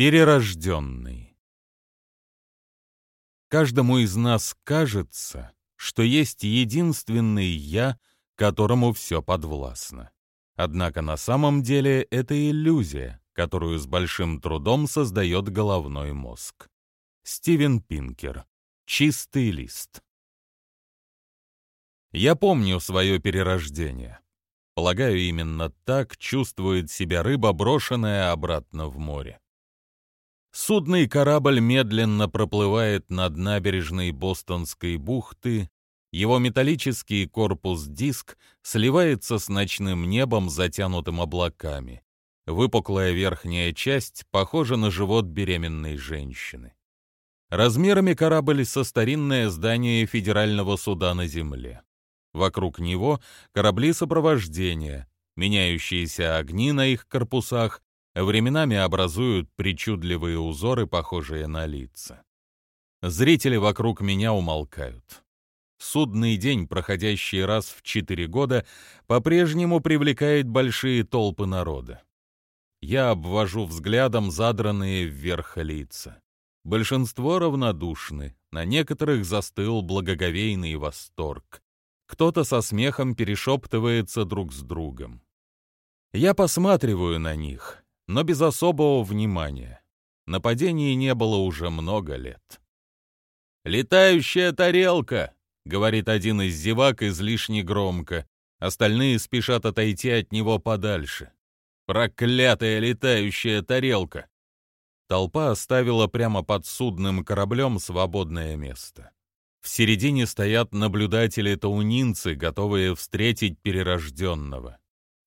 Перерожденный. Каждому из нас кажется, что есть единственный «я», которому все подвластно. Однако на самом деле это иллюзия, которую с большим трудом создает головной мозг. Стивен Пинкер. Чистый лист. Я помню свое перерождение. Полагаю, именно так чувствует себя рыба, брошенная обратно в море. Судный корабль медленно проплывает над набережной Бостонской бухты, его металлический корпус-диск сливается с ночным небом, затянутым облаками. Выпуклая верхняя часть похожа на живот беременной женщины. Размерами корабль со старинное здание Федерального суда на Земле. Вокруг него корабли сопровождения, меняющиеся огни на их корпусах временами образуют причудливые узоры, похожие на лица. Зрители вокруг меня умолкают. Судный день, проходящий раз в четыре года, по-прежнему привлекает большие толпы народа. Я обвожу взглядом задранные вверх лица. Большинство равнодушны, на некоторых застыл благоговейный восторг. Кто-то со смехом перешептывается друг с другом. Я посматриваю на них, но без особого внимания. Нападений не было уже много лет. «Летающая тарелка!» — говорит один из зевак излишне громко. Остальные спешат отойти от него подальше. «Проклятая летающая тарелка!» Толпа оставила прямо под судным кораблем свободное место. В середине стоят наблюдатели-таунинцы, готовые встретить перерожденного.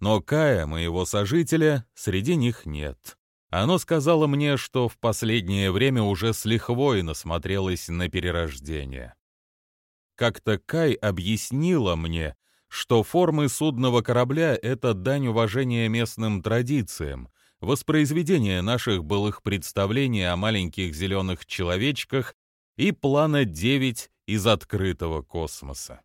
Но Кая, моего сожителя, среди них нет. Оно сказало мне, что в последнее время уже с лихвой насмотрелось на перерождение. Как-то Кай объяснила мне, что формы судного корабля — это дань уважения местным традициям, воспроизведение наших былых представлений о маленьких зеленых человечках и плана 9 из открытого космоса.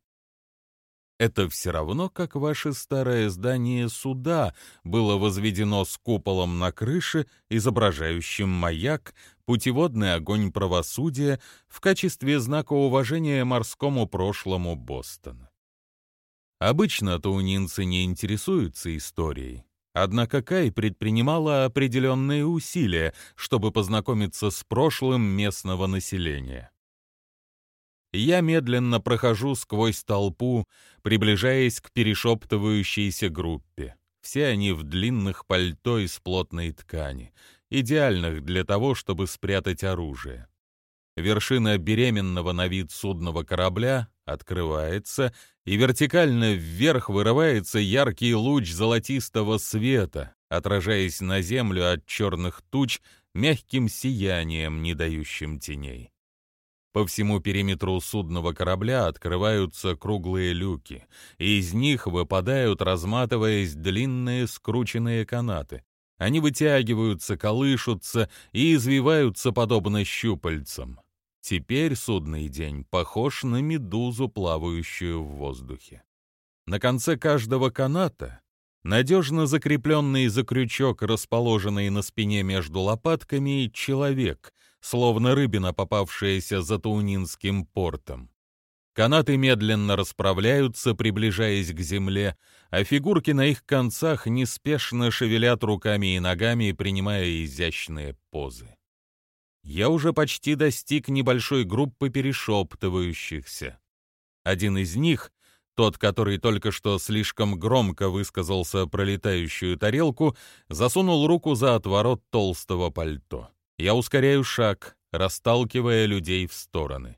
Это все равно, как ваше старое здание суда было возведено с куполом на крыше, изображающим маяк, путеводный огонь правосудия в качестве знака уважения морскому прошлому Бостона. Обычно таунинцы не интересуются историей, однако Кай предпринимала определенные усилия, чтобы познакомиться с прошлым местного населения. Я медленно прохожу сквозь толпу, приближаясь к перешептывающейся группе. Все они в длинных пальто из плотной ткани, идеальных для того, чтобы спрятать оружие. Вершина беременного на вид судного корабля открывается, и вертикально вверх вырывается яркий луч золотистого света, отражаясь на землю от черных туч мягким сиянием, не дающим теней. По всему периметру судного корабля открываются круглые люки, и из них выпадают, разматываясь, длинные скрученные канаты. Они вытягиваются, колышутся и извиваются подобно щупальцам. Теперь судный день похож на медузу, плавающую в воздухе. На конце каждого каната надежно закрепленный за крючок, расположенный на спине между лопатками, человек, словно рыбина, попавшаяся за Таунинским портом. Канаты медленно расправляются, приближаясь к земле, а фигурки на их концах неспешно шевелят руками и ногами, принимая изящные позы. Я уже почти достиг небольшой группы перешептывающихся. Один из них, тот, который только что слишком громко высказался про летающую тарелку, засунул руку за отворот толстого пальто. Я ускоряю шаг, расталкивая людей в стороны.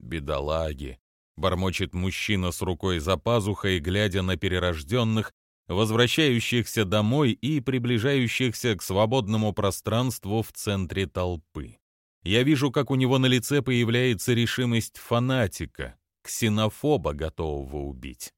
«Бедолаги!» — бормочет мужчина с рукой за пазухой, глядя на перерожденных, возвращающихся домой и приближающихся к свободному пространству в центре толпы. Я вижу, как у него на лице появляется решимость фанатика, ксенофоба, готового убить.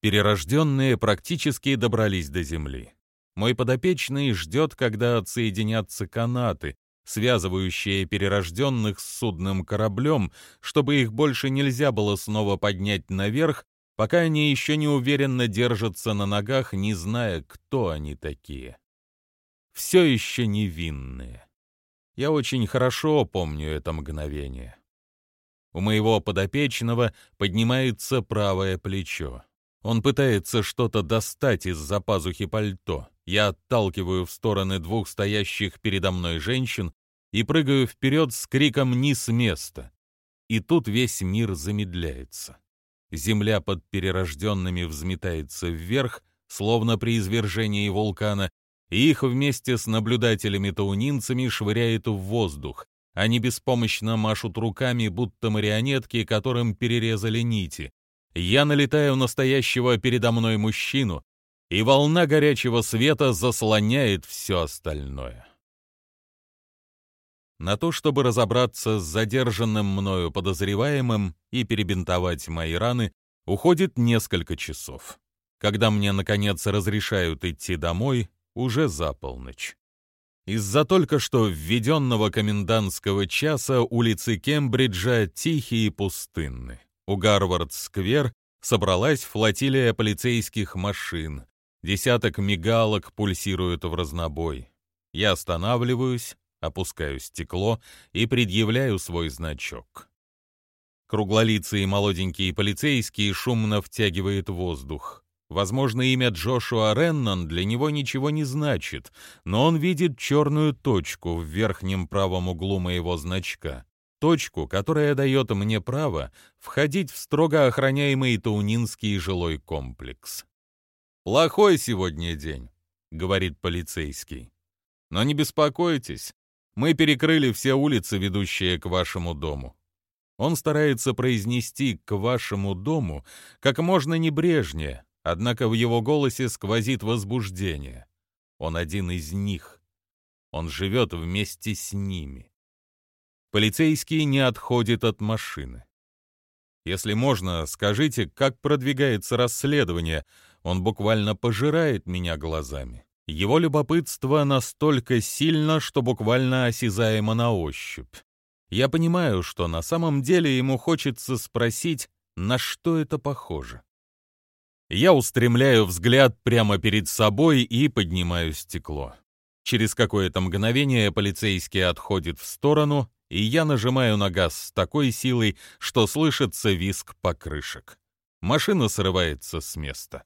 Перерожденные практически добрались до земли. Мой подопечный ждет, когда отсоединятся канаты, связывающие перерожденных с судным кораблем, чтобы их больше нельзя было снова поднять наверх, пока они еще не уверенно держатся на ногах, не зная, кто они такие. Все еще невинные. Я очень хорошо помню это мгновение. У моего подопечного поднимается правое плечо. Он пытается что-то достать из-за пазухи пальто. Я отталкиваю в стороны двух стоящих передо мной женщин и прыгаю вперед с криком «Ни с места!». И тут весь мир замедляется. Земля под перерожденными взметается вверх, словно при извержении вулкана, и их вместе с наблюдателями-таунинцами швыряет в воздух. Они беспомощно машут руками, будто марионетки, которым перерезали нити. Я налетаю настоящего передо мной мужчину, и волна горячего света заслоняет все остальное. На то, чтобы разобраться с задержанным мною подозреваемым и перебинтовать мои раны, уходит несколько часов. Когда мне, наконец, разрешают идти домой, уже за полночь. Из-за только что введенного комендантского часа улицы Кембриджа тихие и пустынны. У Гарвард-сквер собралась флотилия полицейских машин. Десяток мигалок пульсируют в разнобой. Я останавливаюсь, опускаю стекло и предъявляю свой значок. Круглолицые молоденькие полицейские шумно втягивают воздух. Возможно, имя Джошуа Реннон для него ничего не значит, но он видит черную точку в верхнем правом углу моего значка. Точку, которая дает мне право входить в строго охраняемый Таунинский жилой комплекс. «Плохой сегодня день», — говорит полицейский. «Но не беспокойтесь, мы перекрыли все улицы, ведущие к вашему дому». Он старается произнести «к вашему дому» как можно небрежнее, Однако в его голосе сквозит возбуждение. Он один из них. Он живет вместе с ними. Полицейский не отходит от машины. Если можно, скажите, как продвигается расследование. Он буквально пожирает меня глазами. Его любопытство настолько сильно, что буквально осязаемо на ощупь. Я понимаю, что на самом деле ему хочется спросить, на что это похоже. Я устремляю взгляд прямо перед собой и поднимаю стекло. Через какое-то мгновение полицейский отходит в сторону, и я нажимаю на газ с такой силой, что слышится визг покрышек. Машина срывается с места.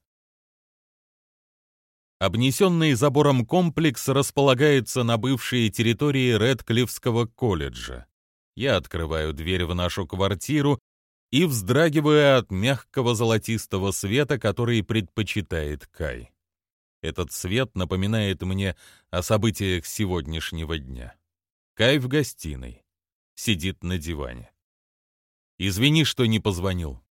Обнесенный забором комплекс располагается на бывшей территории Редклифского колледжа. Я открываю дверь в нашу квартиру и вздрагивая от мягкого золотистого света, который предпочитает Кай. Этот свет напоминает мне о событиях сегодняшнего дня. Кай в гостиной. Сидит на диване. «Извини, что не позвонил».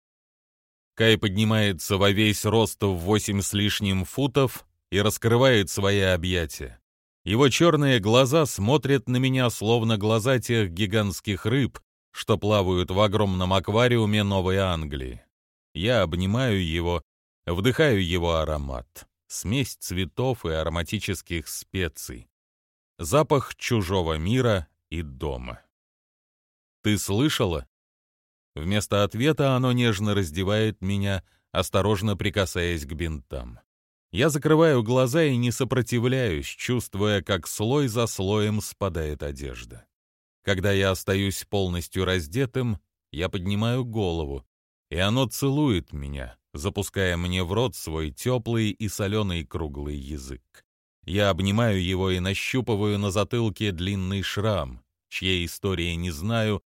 Кай поднимается во весь рост в восемь с лишним футов и раскрывает свои объятия. Его черные глаза смотрят на меня, словно глаза тех гигантских рыб, что плавают в огромном аквариуме Новой Англии. Я обнимаю его, вдыхаю его аромат, смесь цветов и ароматических специй, запах чужого мира и дома. «Ты слышала?» Вместо ответа оно нежно раздевает меня, осторожно прикасаясь к бинтам. Я закрываю глаза и не сопротивляюсь, чувствуя, как слой за слоем спадает одежда. Когда я остаюсь полностью раздетым, я поднимаю голову, и оно целует меня, запуская мне в рот свой теплый и соленый круглый язык. Я обнимаю его и нащупываю на затылке длинный шрам, чьей истории не знаю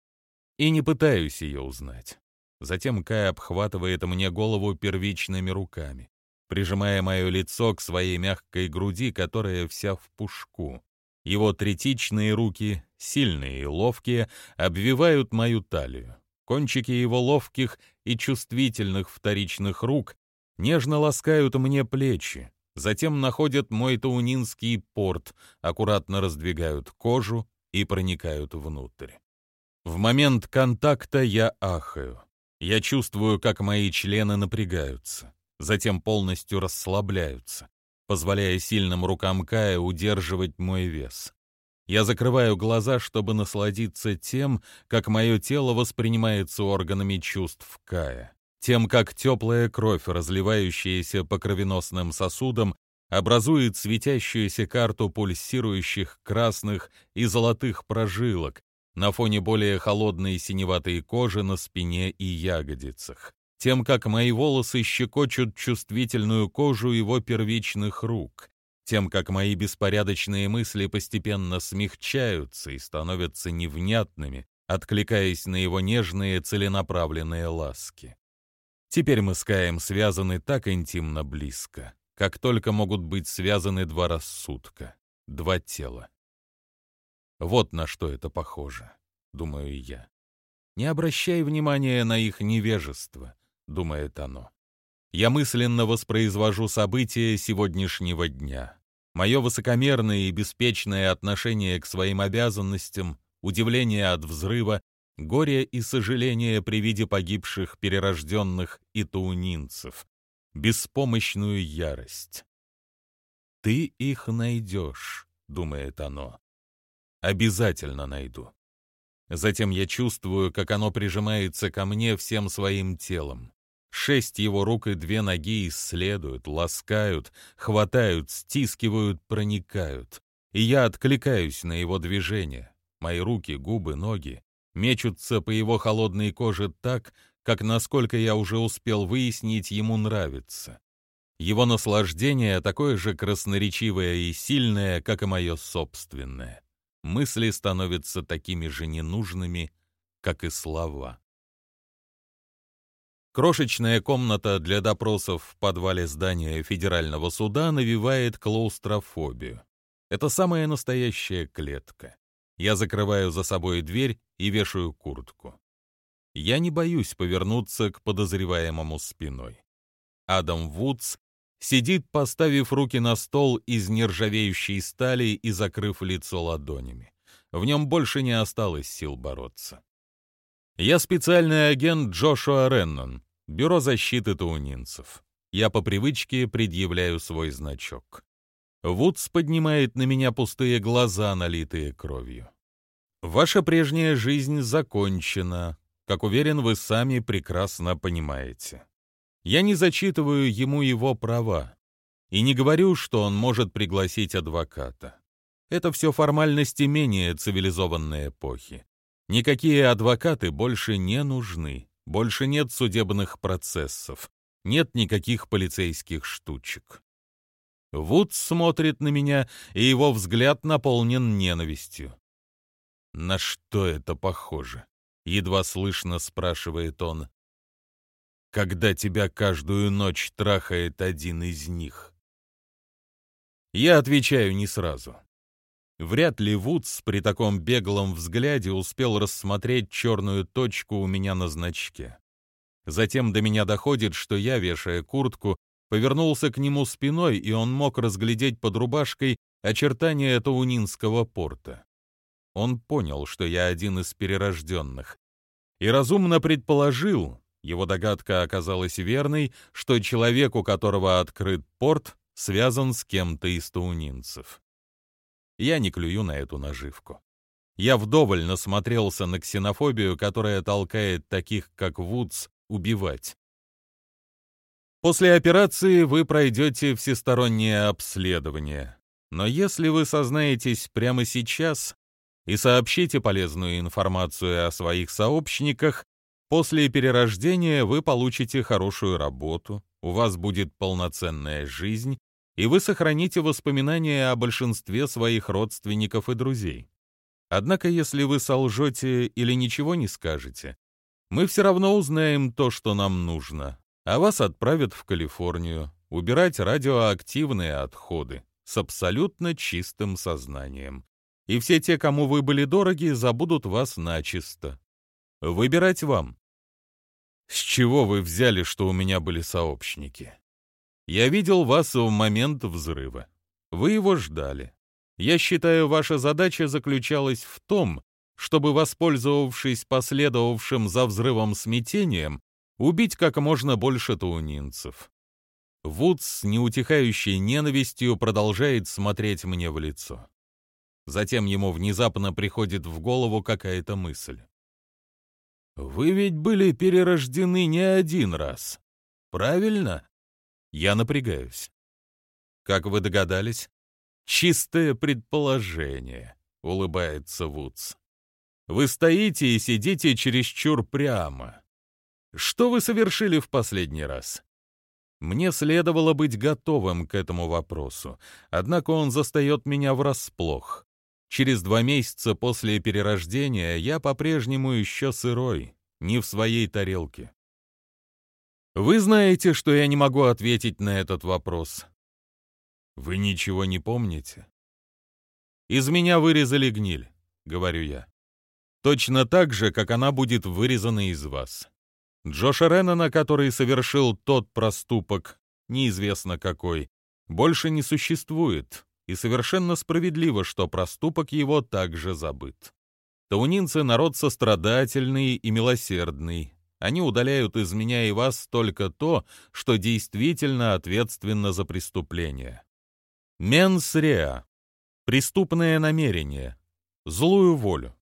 и не пытаюсь ее узнать. Затем Кай обхватывает мне голову первичными руками, прижимая мое лицо к своей мягкой груди, которая вся в пушку. Его третичные руки сильные и ловкие, обвивают мою талию. Кончики его ловких и чувствительных вторичных рук нежно ласкают мне плечи, затем находят мой таунинский порт, аккуратно раздвигают кожу и проникают внутрь. В момент контакта я ахаю. Я чувствую, как мои члены напрягаются, затем полностью расслабляются, позволяя сильным рукам Кая удерживать мой вес. Я закрываю глаза, чтобы насладиться тем, как мое тело воспринимается органами чувств Кая, тем, как теплая кровь, разливающаяся по кровеносным сосудам, образует светящуюся карту пульсирующих красных и золотых прожилок на фоне более холодной синеватой кожи на спине и ягодицах, тем как мои волосы щекочут чувствительную кожу его первичных рук, тем как мои беспорядочные мысли постепенно смягчаются и становятся невнятными, откликаясь на его нежные целенаправленные ласки. Теперь мы с Каем связаны так интимно близко, как только могут быть связаны два рассудка, два тела. Вот на что это похоже, думаю я. Не обращай внимания на их невежество, думает оно. Я мысленно воспроизвожу события сегодняшнего дня. Мое высокомерное и беспечное отношение к своим обязанностям, удивление от взрыва, горе и сожаление при виде погибших перерожденных и таунинцев, беспомощную ярость. «Ты их найдешь», — думает оно. «Обязательно найду». Затем я чувствую, как оно прижимается ко мне всем своим телом. Шесть его рук и две ноги исследуют, ласкают, хватают, стискивают, проникают. И я откликаюсь на его движение. Мои руки, губы, ноги мечутся по его холодной коже так, как, насколько я уже успел выяснить, ему нравится. Его наслаждение такое же красноречивое и сильное, как и мое собственное. Мысли становятся такими же ненужными, как и слова. Крошечная комната для допросов в подвале здания федерального суда навевает клаустрофобию. Это самая настоящая клетка. Я закрываю за собой дверь и вешаю куртку. Я не боюсь повернуться к подозреваемому спиной. Адам Вудс сидит, поставив руки на стол из нержавеющей стали и закрыв лицо ладонями. В нем больше не осталось сил бороться. Я специальный агент Джошуа Реннон, Бюро защиты таунинцев. Я по привычке предъявляю свой значок. Вудс поднимает на меня пустые глаза, налитые кровью. Ваша прежняя жизнь закончена, как уверен, вы сами прекрасно понимаете. Я не зачитываю ему его права и не говорю, что он может пригласить адвоката. Это все формальности менее цивилизованной эпохи. Никакие адвокаты больше не нужны, больше нет судебных процессов, нет никаких полицейских штучек. Вуд смотрит на меня, и его взгляд наполнен ненавистью. «На что это похоже?» — едва слышно спрашивает он. «Когда тебя каждую ночь трахает один из них?» Я отвечаю не сразу. Вряд ли Вудс при таком беглом взгляде успел рассмотреть черную точку у меня на значке. Затем до меня доходит, что я, вешая куртку, повернулся к нему спиной, и он мог разглядеть под рубашкой очертания Таунинского порта. Он понял, что я один из перерожденных, и разумно предположил, его догадка оказалась верной, что человек, у которого открыт порт, связан с кем-то из таунинцев. Я не клюю на эту наживку. Я вдоволь насмотрелся на ксенофобию, которая толкает таких, как Вудс, убивать. После операции вы пройдете всестороннее обследование. Но если вы сознаетесь прямо сейчас и сообщите полезную информацию о своих сообщниках, после перерождения вы получите хорошую работу, у вас будет полноценная жизнь, и вы сохраните воспоминания о большинстве своих родственников и друзей. Однако, если вы солжете или ничего не скажете, мы все равно узнаем то, что нам нужно, а вас отправят в Калифорнию убирать радиоактивные отходы с абсолютно чистым сознанием. И все те, кому вы были дороги, забудут вас начисто. Выбирать вам. С чего вы взяли, что у меня были сообщники? Я видел вас в момент взрыва. Вы его ждали. Я считаю, ваша задача заключалась в том, чтобы, воспользовавшись последовавшим за взрывом смятением, убить как можно больше таунинцев. Вудс с неутихающей ненавистью продолжает смотреть мне в лицо. Затем ему внезапно приходит в голову какая-то мысль. «Вы ведь были перерождены не один раз, правильно?» Я напрягаюсь. Как вы догадались? Чистое предположение, улыбается Вудс. Вы стоите и сидите чересчур прямо. Что вы совершили в последний раз? Мне следовало быть готовым к этому вопросу, однако он застает меня врасплох. Через два месяца после перерождения я по-прежнему еще сырой, не в своей тарелке. Вы знаете, что я не могу ответить на этот вопрос. Вы ничего не помните? Из меня вырезали гниль, говорю я. Точно так же, как она будет вырезана из вас. Джоша Реннона, который совершил тот проступок, неизвестно какой, больше не существует, и совершенно справедливо, что проступок его также забыт. Таунинцы — народ сострадательный и милосердный. Они удаляют из меня и вас только то, что действительно ответственно за преступление. Менс реа — преступное намерение, злую волю.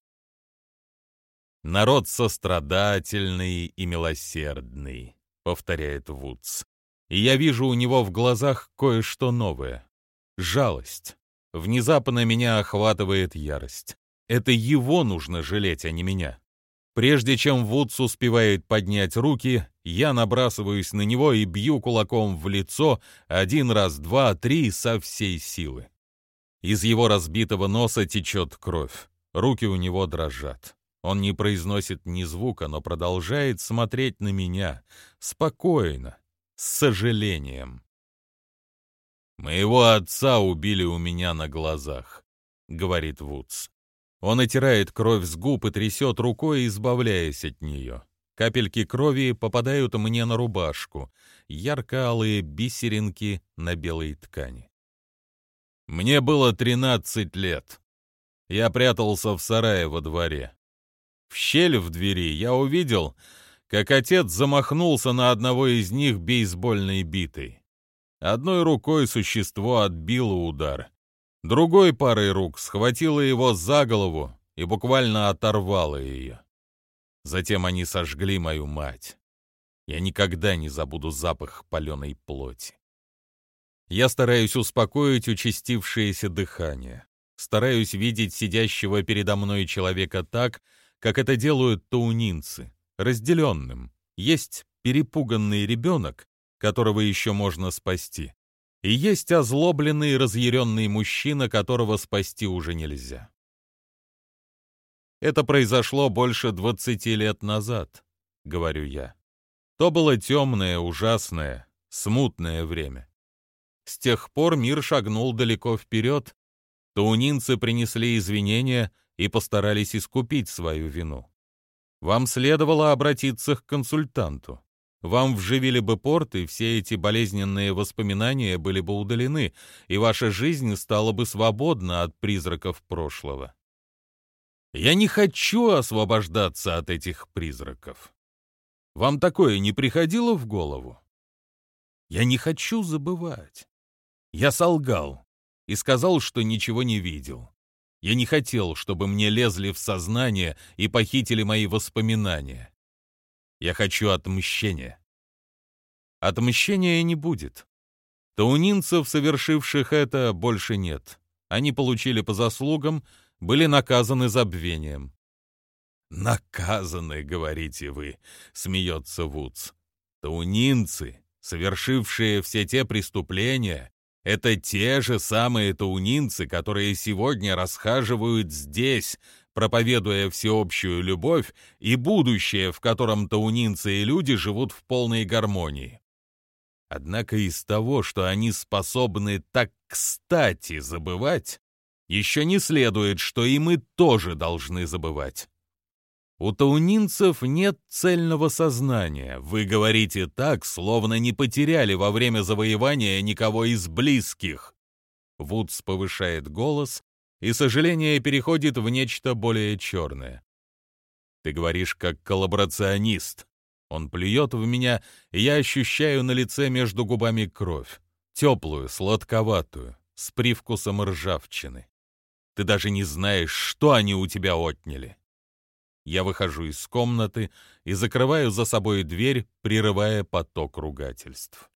«Народ сострадательный и милосердный», — повторяет Вудс. И я вижу у него в глазах кое-что новое. Жалость. Внезапно меня охватывает ярость. Это его нужно жалеть, а не меня. Прежде чем Вудс успевает поднять руки, я набрасываюсь на него и бью кулаком в лицо один раз, два, три со всей силы. Из его разбитого носа течет кровь. Руки у него дрожат. Он не произносит ни звука, но продолжает смотреть на меня, спокойно, с сожалением. «Моего отца убили у меня на глазах», — говорит Вудс. Он отирает кровь с губ и трясет рукой, избавляясь от нее. Капельки крови попадают мне на рубашку, ярко-алые бисеринки на белой ткани. Мне было тринадцать лет. Я прятался в сарае во дворе. В щель в двери я увидел, как отец замахнулся на одного из них бейсбольной битой. Одной рукой существо отбило удар, другой парой рук схватило его за голову и буквально оторвало ее. Затем они сожгли мою мать. Я никогда не забуду запах паленой плоти. Я стараюсь успокоить участившееся дыхание. Стараюсь видеть сидящего передо мной человека так, как это делают таунинцы, разделенным. Есть перепуганный ребенок, которого еще можно спасти, и есть озлобленный разъяренный мужчина, которого спасти уже нельзя. Это произошло больше двадцати лет назад, говорю я. То было темное, ужасное, смутное время. С тех пор мир шагнул далеко вперед, таунинцы принесли извинения и постарались искупить свою вину. Вам следовало обратиться к консультанту. Вам вживили бы порт, и все эти болезненные воспоминания были бы удалены, и ваша жизнь стала бы свободна от призраков прошлого. Я не хочу освобождаться от этих призраков. Вам такое не приходило в голову? Я не хочу забывать. Я солгал и сказал, что ничего не видел. Я не хотел, чтобы мне лезли в сознание и похитили мои воспоминания. Я хочу отмщения. Отмщения не будет. Таунинцев, совершивших это, больше нет. Они получили по заслугам, были наказаны забвением. «Наказаны, говорите вы», — смеется Вудс. «Таунинцы, совершившие все те преступления, это те же самые таунинцы, которые сегодня расхаживают здесь, проповедуя всеобщую любовь и будущее, в котором таунинцы и люди живут в полной гармонии. Однако из того, что они способны так кстати забывать, еще не следует, что и мы тоже должны забывать. У таунинцев нет цельного сознания. Вы говорите так, словно не потеряли во время завоевания никого из близких. Вудс повышает голос, и сожаление переходит в нечто более черное. Ты говоришь как коллаборационист. Он плюет в меня, и я ощущаю на лице между губами кровь. Теплую, сладковатую, с привкусом ржавчины. Ты даже не знаешь, что они у тебя отняли. Я выхожу из комнаты и закрываю за собой дверь, прерывая поток ругательств.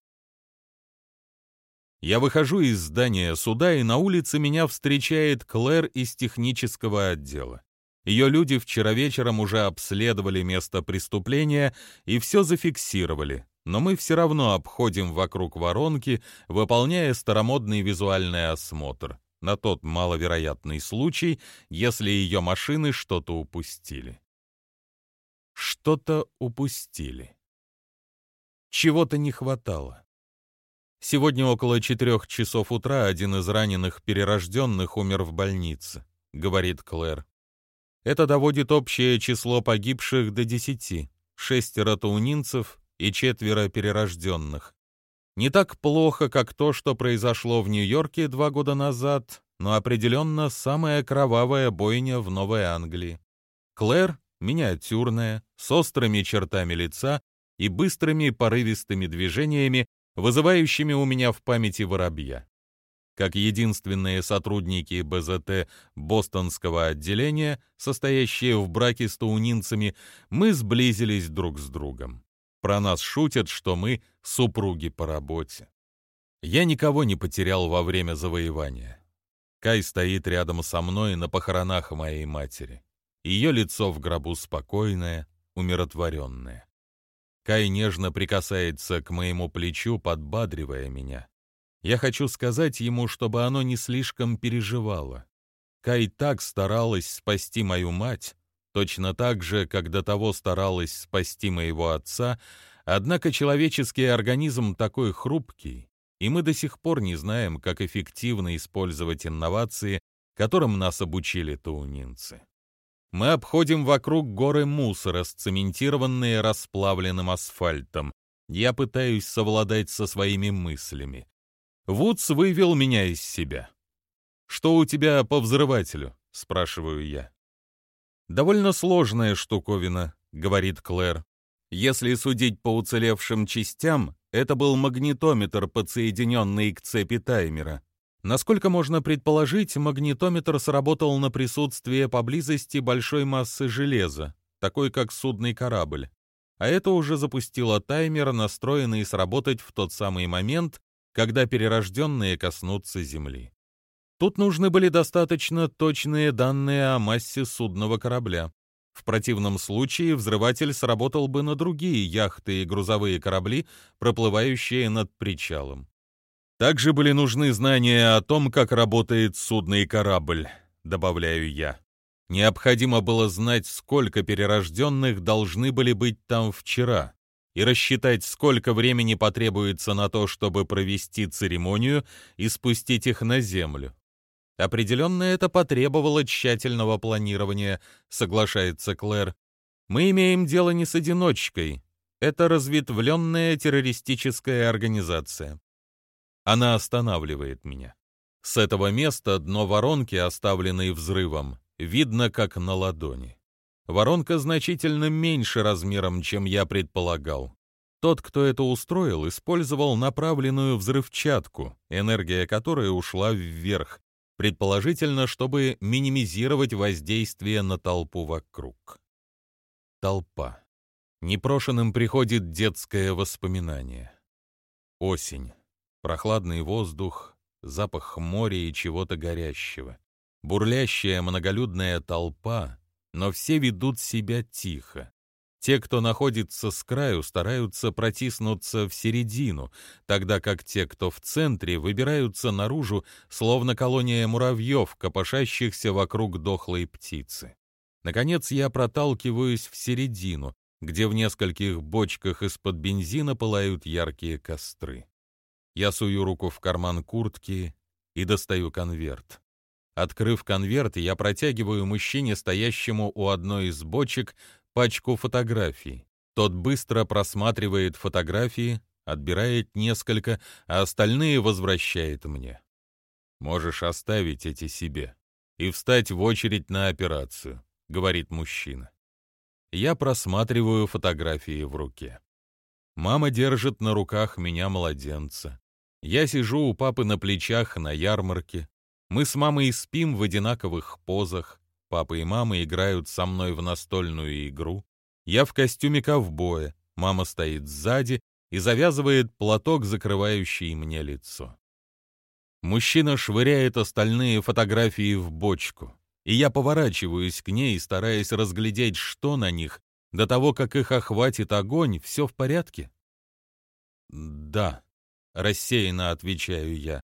Я выхожу из здания суда, и на улице меня встречает Клэр из технического отдела. Ее люди вчера вечером уже обследовали место преступления и все зафиксировали, но мы все равно обходим вокруг воронки, выполняя старомодный визуальный осмотр на тот маловероятный случай, если ее машины что-то упустили. Что-то упустили. Чего-то не хватало. Сегодня около четырех часов утра один из раненых перерожденных умер в больнице, говорит Клэр. Это доводит общее число погибших до десяти, шестеро таунинцев и четверо перерожденных. Не так плохо, как то, что произошло в Нью-Йорке два года назад, но определенно самая кровавая бойня в Новой Англии. Клэр, миниатюрная, с острыми чертами лица и быстрыми порывистыми движениями, вызывающими у меня в памяти воробья. Как единственные сотрудники БЗТ бостонского отделения, состоящие в браке с таунинцами, мы сблизились друг с другом. Про нас шутят, что мы супруги по работе. Я никого не потерял во время завоевания. Кай стоит рядом со мной на похоронах моей матери. Ее лицо в гробу спокойное, умиротворенное. Кай нежно прикасается к моему плечу, подбадривая меня. Я хочу сказать ему, чтобы оно не слишком переживало. Кай так старалась спасти мою мать, точно так же, как до того старалась спасти моего отца, однако человеческий организм такой хрупкий, и мы до сих пор не знаем, как эффективно использовать инновации, которым нас обучили таунинцы. Мы обходим вокруг горы мусора, сцементированные расплавленным асфальтом. Я пытаюсь совладать со своими мыслями. Вудс вывел меня из себя. «Что у тебя по взрывателю?» — спрашиваю я. «Довольно сложная штуковина», — говорит Клэр. «Если судить по уцелевшим частям, это был магнитометр, подсоединенный к цепи таймера. Насколько можно предположить, магнитометр сработал на присутствие поблизости большой массы железа, такой как судный корабль. А это уже запустило таймер, настроенный сработать в тот самый момент, когда перерожденные коснутся Земли. Тут нужны были достаточно точные данные о массе судного корабля. В противном случае взрыватель сработал бы на другие яхты и грузовые корабли, проплывающие над причалом. Также были нужны знания о том, как работает судный корабль, добавляю я. Необходимо было знать, сколько перерожденных должны были быть там вчера, и рассчитать, сколько времени потребуется на то, чтобы провести церемонию и спустить их на землю. Определенно это потребовало тщательного планирования, соглашается Клэр. Мы имеем дело не с одиночкой. Это разветвленная террористическая организация. Она останавливает меня. С этого места дно воронки, оставленной взрывом, видно как на ладони. Воронка значительно меньше размером, чем я предполагал. Тот, кто это устроил, использовал направленную взрывчатку, энергия которой ушла вверх, предположительно, чтобы минимизировать воздействие на толпу вокруг. Толпа. Непрошенным приходит детское воспоминание. Осень. Прохладный воздух, запах моря и чего-то горящего. Бурлящая многолюдная толпа, но все ведут себя тихо. Те, кто находится с краю, стараются протиснуться в середину, тогда как те, кто в центре, выбираются наружу, словно колония муравьев, копошащихся вокруг дохлой птицы. Наконец я проталкиваюсь в середину, где в нескольких бочках из-под бензина пылают яркие костры. Я сую руку в карман куртки и достаю конверт. Открыв конверт, я протягиваю мужчине, стоящему у одной из бочек, пачку фотографий. Тот быстро просматривает фотографии, отбирает несколько, а остальные возвращает мне. «Можешь оставить эти себе и встать в очередь на операцию», — говорит мужчина. Я просматриваю фотографии в руке. Мама держит на руках меня младенца. Я сижу у папы на плечах на ярмарке. Мы с мамой спим в одинаковых позах. Папа и мама играют со мной в настольную игру. Я в костюме ковбоя. Мама стоит сзади и завязывает платок, закрывающий мне лицо. Мужчина швыряет остальные фотографии в бочку, и я поворачиваюсь к ней, стараясь разглядеть, что на них, до того, как их охватит огонь, все в порядке? Да, рассеянно отвечаю я.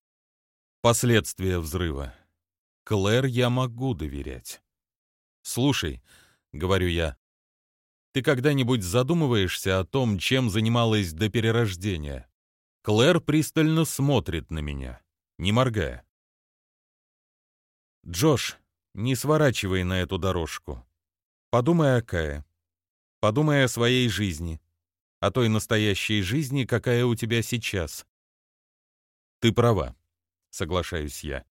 Последствия взрыва. Клэр я могу доверять. Слушай, говорю я, ты когда-нибудь задумываешься о том, чем занималась до перерождения? Клэр пристально смотрит на меня, не моргая. Джош, не сворачивай на эту дорожку. Подумай о Кае. Подумай о своей жизни, о той настоящей жизни, какая у тебя сейчас. Ты права, соглашаюсь я.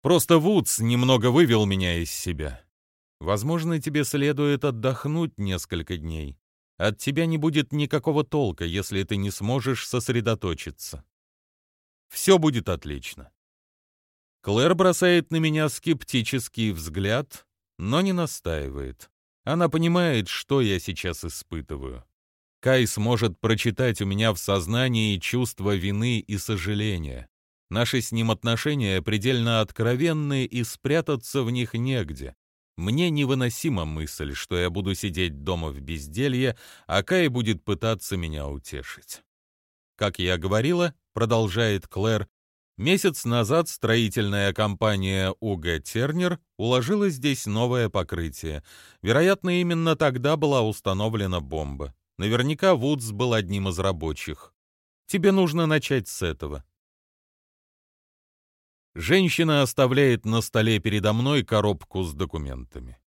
Просто Вудс немного вывел меня из себя. Возможно, тебе следует отдохнуть несколько дней. От тебя не будет никакого толка, если ты не сможешь сосредоточиться. Все будет отлично. Клэр бросает на меня скептический взгляд, но не настаивает. Она понимает, что я сейчас испытываю. Кай сможет прочитать у меня в сознании чувство вины и сожаления. Наши с ним отношения предельно откровенны, и спрятаться в них негде. Мне невыносима мысль, что я буду сидеть дома в безделье, а Кай будет пытаться меня утешить. Как я говорила, продолжает Клэр, месяц назад строительная компания УГ Тернер уложила здесь новое покрытие. Вероятно, именно тогда была установлена бомба. Наверняка Вудс был одним из рабочих. Тебе нужно начать с этого. Женщина оставляет на столе передо мной коробку с документами.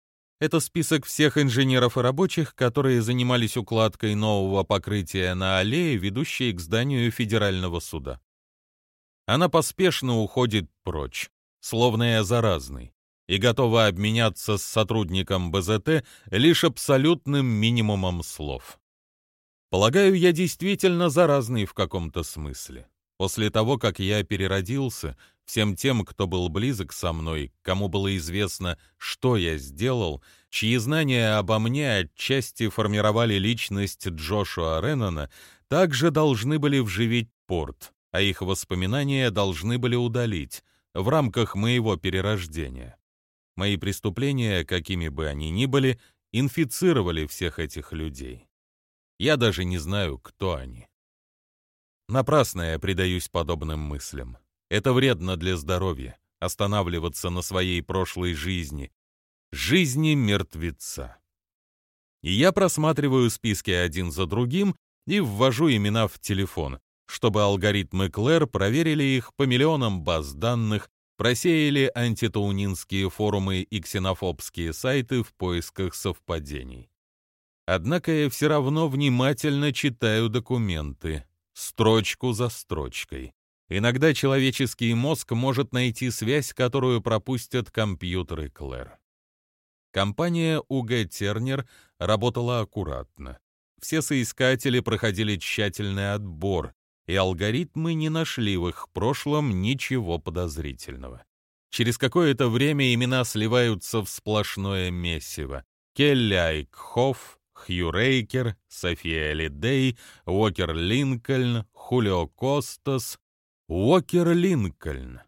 Это список всех инженеров и рабочих, которые занимались укладкой нового покрытия на аллее, ведущей к зданию федерального суда. Она поспешно уходит прочь, словно я заразный, и готова обменяться с сотрудником БЗТ лишь абсолютным минимумом слов. Полагаю, я действительно заразный в каком-то смысле. После того, как я переродился, всем тем, кто был близок со мной, кому было известно, что я сделал, чьи знания обо мне отчасти формировали личность Джошуа Реннона, также должны были вживить порт, а их воспоминания должны были удалить в рамках моего перерождения. Мои преступления, какими бы они ни были, инфицировали всех этих людей. Я даже не знаю, кто они. Напрасно я предаюсь подобным мыслям. Это вредно для здоровья, останавливаться на своей прошлой жизни, жизни мертвеца. И я просматриваю списки один за другим и ввожу имена в телефон, чтобы алгоритмы Клэр проверили их по миллионам баз данных, просеяли антитаунинские форумы и ксенофобские сайты в поисках совпадений. Однако я все равно внимательно читаю документы, строчку за строчкой. Иногда человеческий мозг может найти связь, которую пропустят компьютеры Клэр. Компания УГ Тернер работала аккуратно. Все соискатели проходили тщательный отбор, и алгоритмы не нашли в их прошлом ничего подозрительного. Через какое-то время имена сливаются в сплошное месиво. Келли Айкхофф, Хью Рейкер, София Лидей, Уокер Линкольн, Хулио Костас, Уокер Линкольн.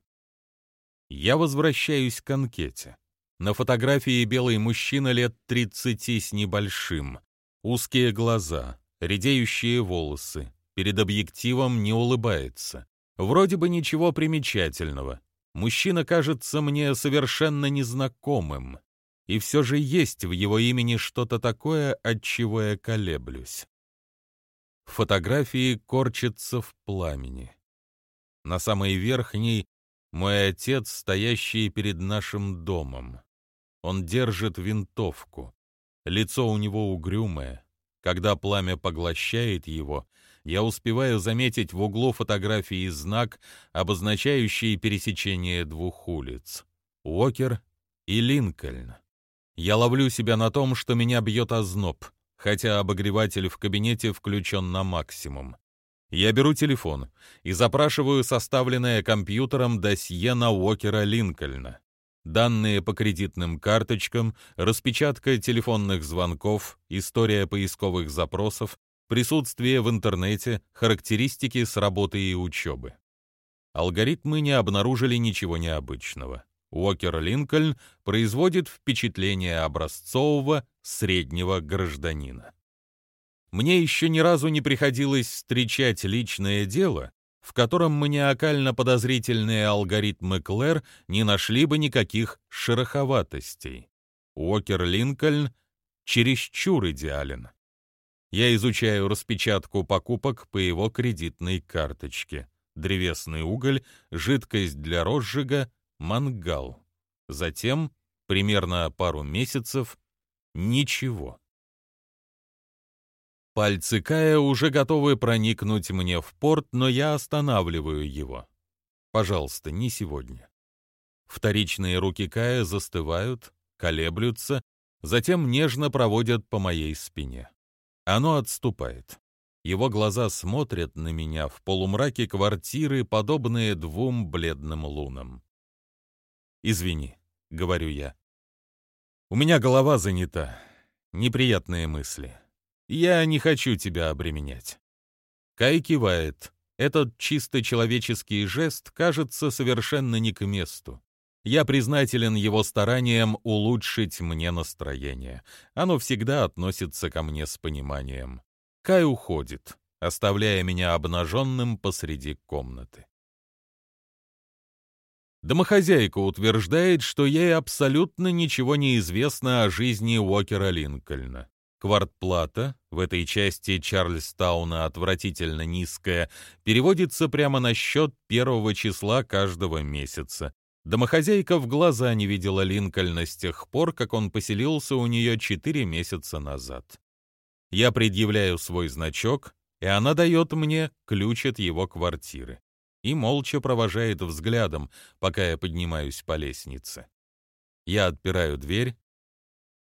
Я возвращаюсь к анкете. На фотографии белый мужчина лет 30 с небольшим. Узкие глаза, редеющие волосы. Перед объективом не улыбается. Вроде бы ничего примечательного. Мужчина кажется мне совершенно незнакомым. И все же есть в его имени что-то такое, от чего я колеблюсь. Фотографии корчатся в пламени. На самой верхней мой отец, стоящий перед нашим домом. Он держит винтовку. Лицо у него угрюмое. Когда пламя поглощает его, я успеваю заметить в углу фотографии знак, обозначающий пересечение двух улиц. Уокер и Линкольн. Я ловлю себя на том, что меня бьет озноб, хотя обогреватель в кабинете включен на максимум. Я беру телефон и запрашиваю составленное компьютером досье на Уокера Линкольна. Данные по кредитным карточкам, распечатка телефонных звонков, история поисковых запросов, присутствие в интернете, характеристики с работы и учебы. Алгоритмы не обнаружили ничего необычного. Уокер Линкольн производит впечатление образцового среднего гражданина. Мне еще ни разу не приходилось встречать личное дело, в котором маниакально-подозрительные алгоритмы Клэр не нашли бы никаких шероховатостей. Уокер Линкольн чересчур идеален. Я изучаю распечатку покупок по его кредитной карточке. Древесный уголь, жидкость для розжига, мангал. Затем, примерно пару месяцев, ничего. Пальцы Кая уже готовы проникнуть мне в порт, но я останавливаю его. Пожалуйста, не сегодня. Вторичные руки Кая застывают, колеблются, затем нежно проводят по моей спине. Оно отступает. Его глаза смотрят на меня в полумраке квартиры, подобные двум бледным лунам. «Извини», — говорю я. «У меня голова занята. Неприятные мысли. Я не хочу тебя обременять». Кай кивает. Этот чисто человеческий жест кажется совершенно не к месту. Я признателен его стараниям улучшить мне настроение. Оно всегда относится ко мне с пониманием. Кай уходит, оставляя меня обнаженным посреди комнаты. Домохозяйка утверждает, что ей абсолютно ничего не известно о жизни Уокера Линкольна. Квартплата, в этой части Чарльстауна отвратительно низкая, переводится прямо на счет первого числа каждого месяца. Домохозяйка в глаза не видела Линкольна с тех пор, как он поселился у нее четыре месяца назад. Я предъявляю свой значок, и она дает мне ключ от его квартиры и молча провожает взглядом, пока я поднимаюсь по лестнице. Я отпираю дверь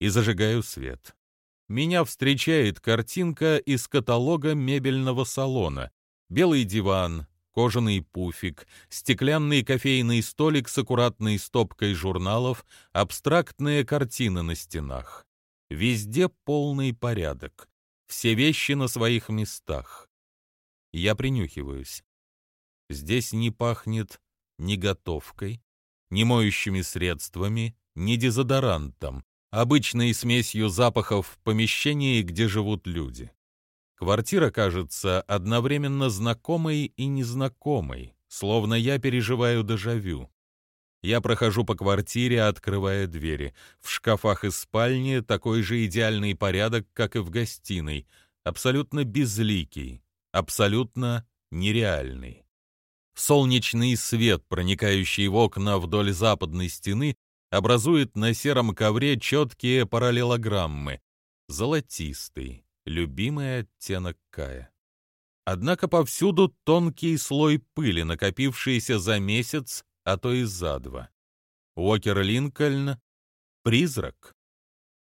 и зажигаю свет. Меня встречает картинка из каталога мебельного салона. Белый диван, кожаный пуфик, стеклянный кофейный столик с аккуратной стопкой журналов, абстрактные картины на стенах. Везде полный порядок. Все вещи на своих местах. Я принюхиваюсь. Здесь не пахнет ни готовкой, ни моющими средствами, ни дезодорантом, обычной смесью запахов в помещении, где живут люди. Квартира кажется одновременно знакомой и незнакомой, словно я переживаю дежавю. Я прохожу по квартире, открывая двери. В шкафах из спальни такой же идеальный порядок, как и в гостиной, абсолютно безликий, абсолютно нереальный. Солнечный свет, проникающий в окна вдоль западной стены, образует на сером ковре четкие параллелограммы. Золотистый, любимый оттенок Кая. Однако повсюду тонкий слой пыли, накопившийся за месяц, а то и за два. Уокер Линкольн — призрак.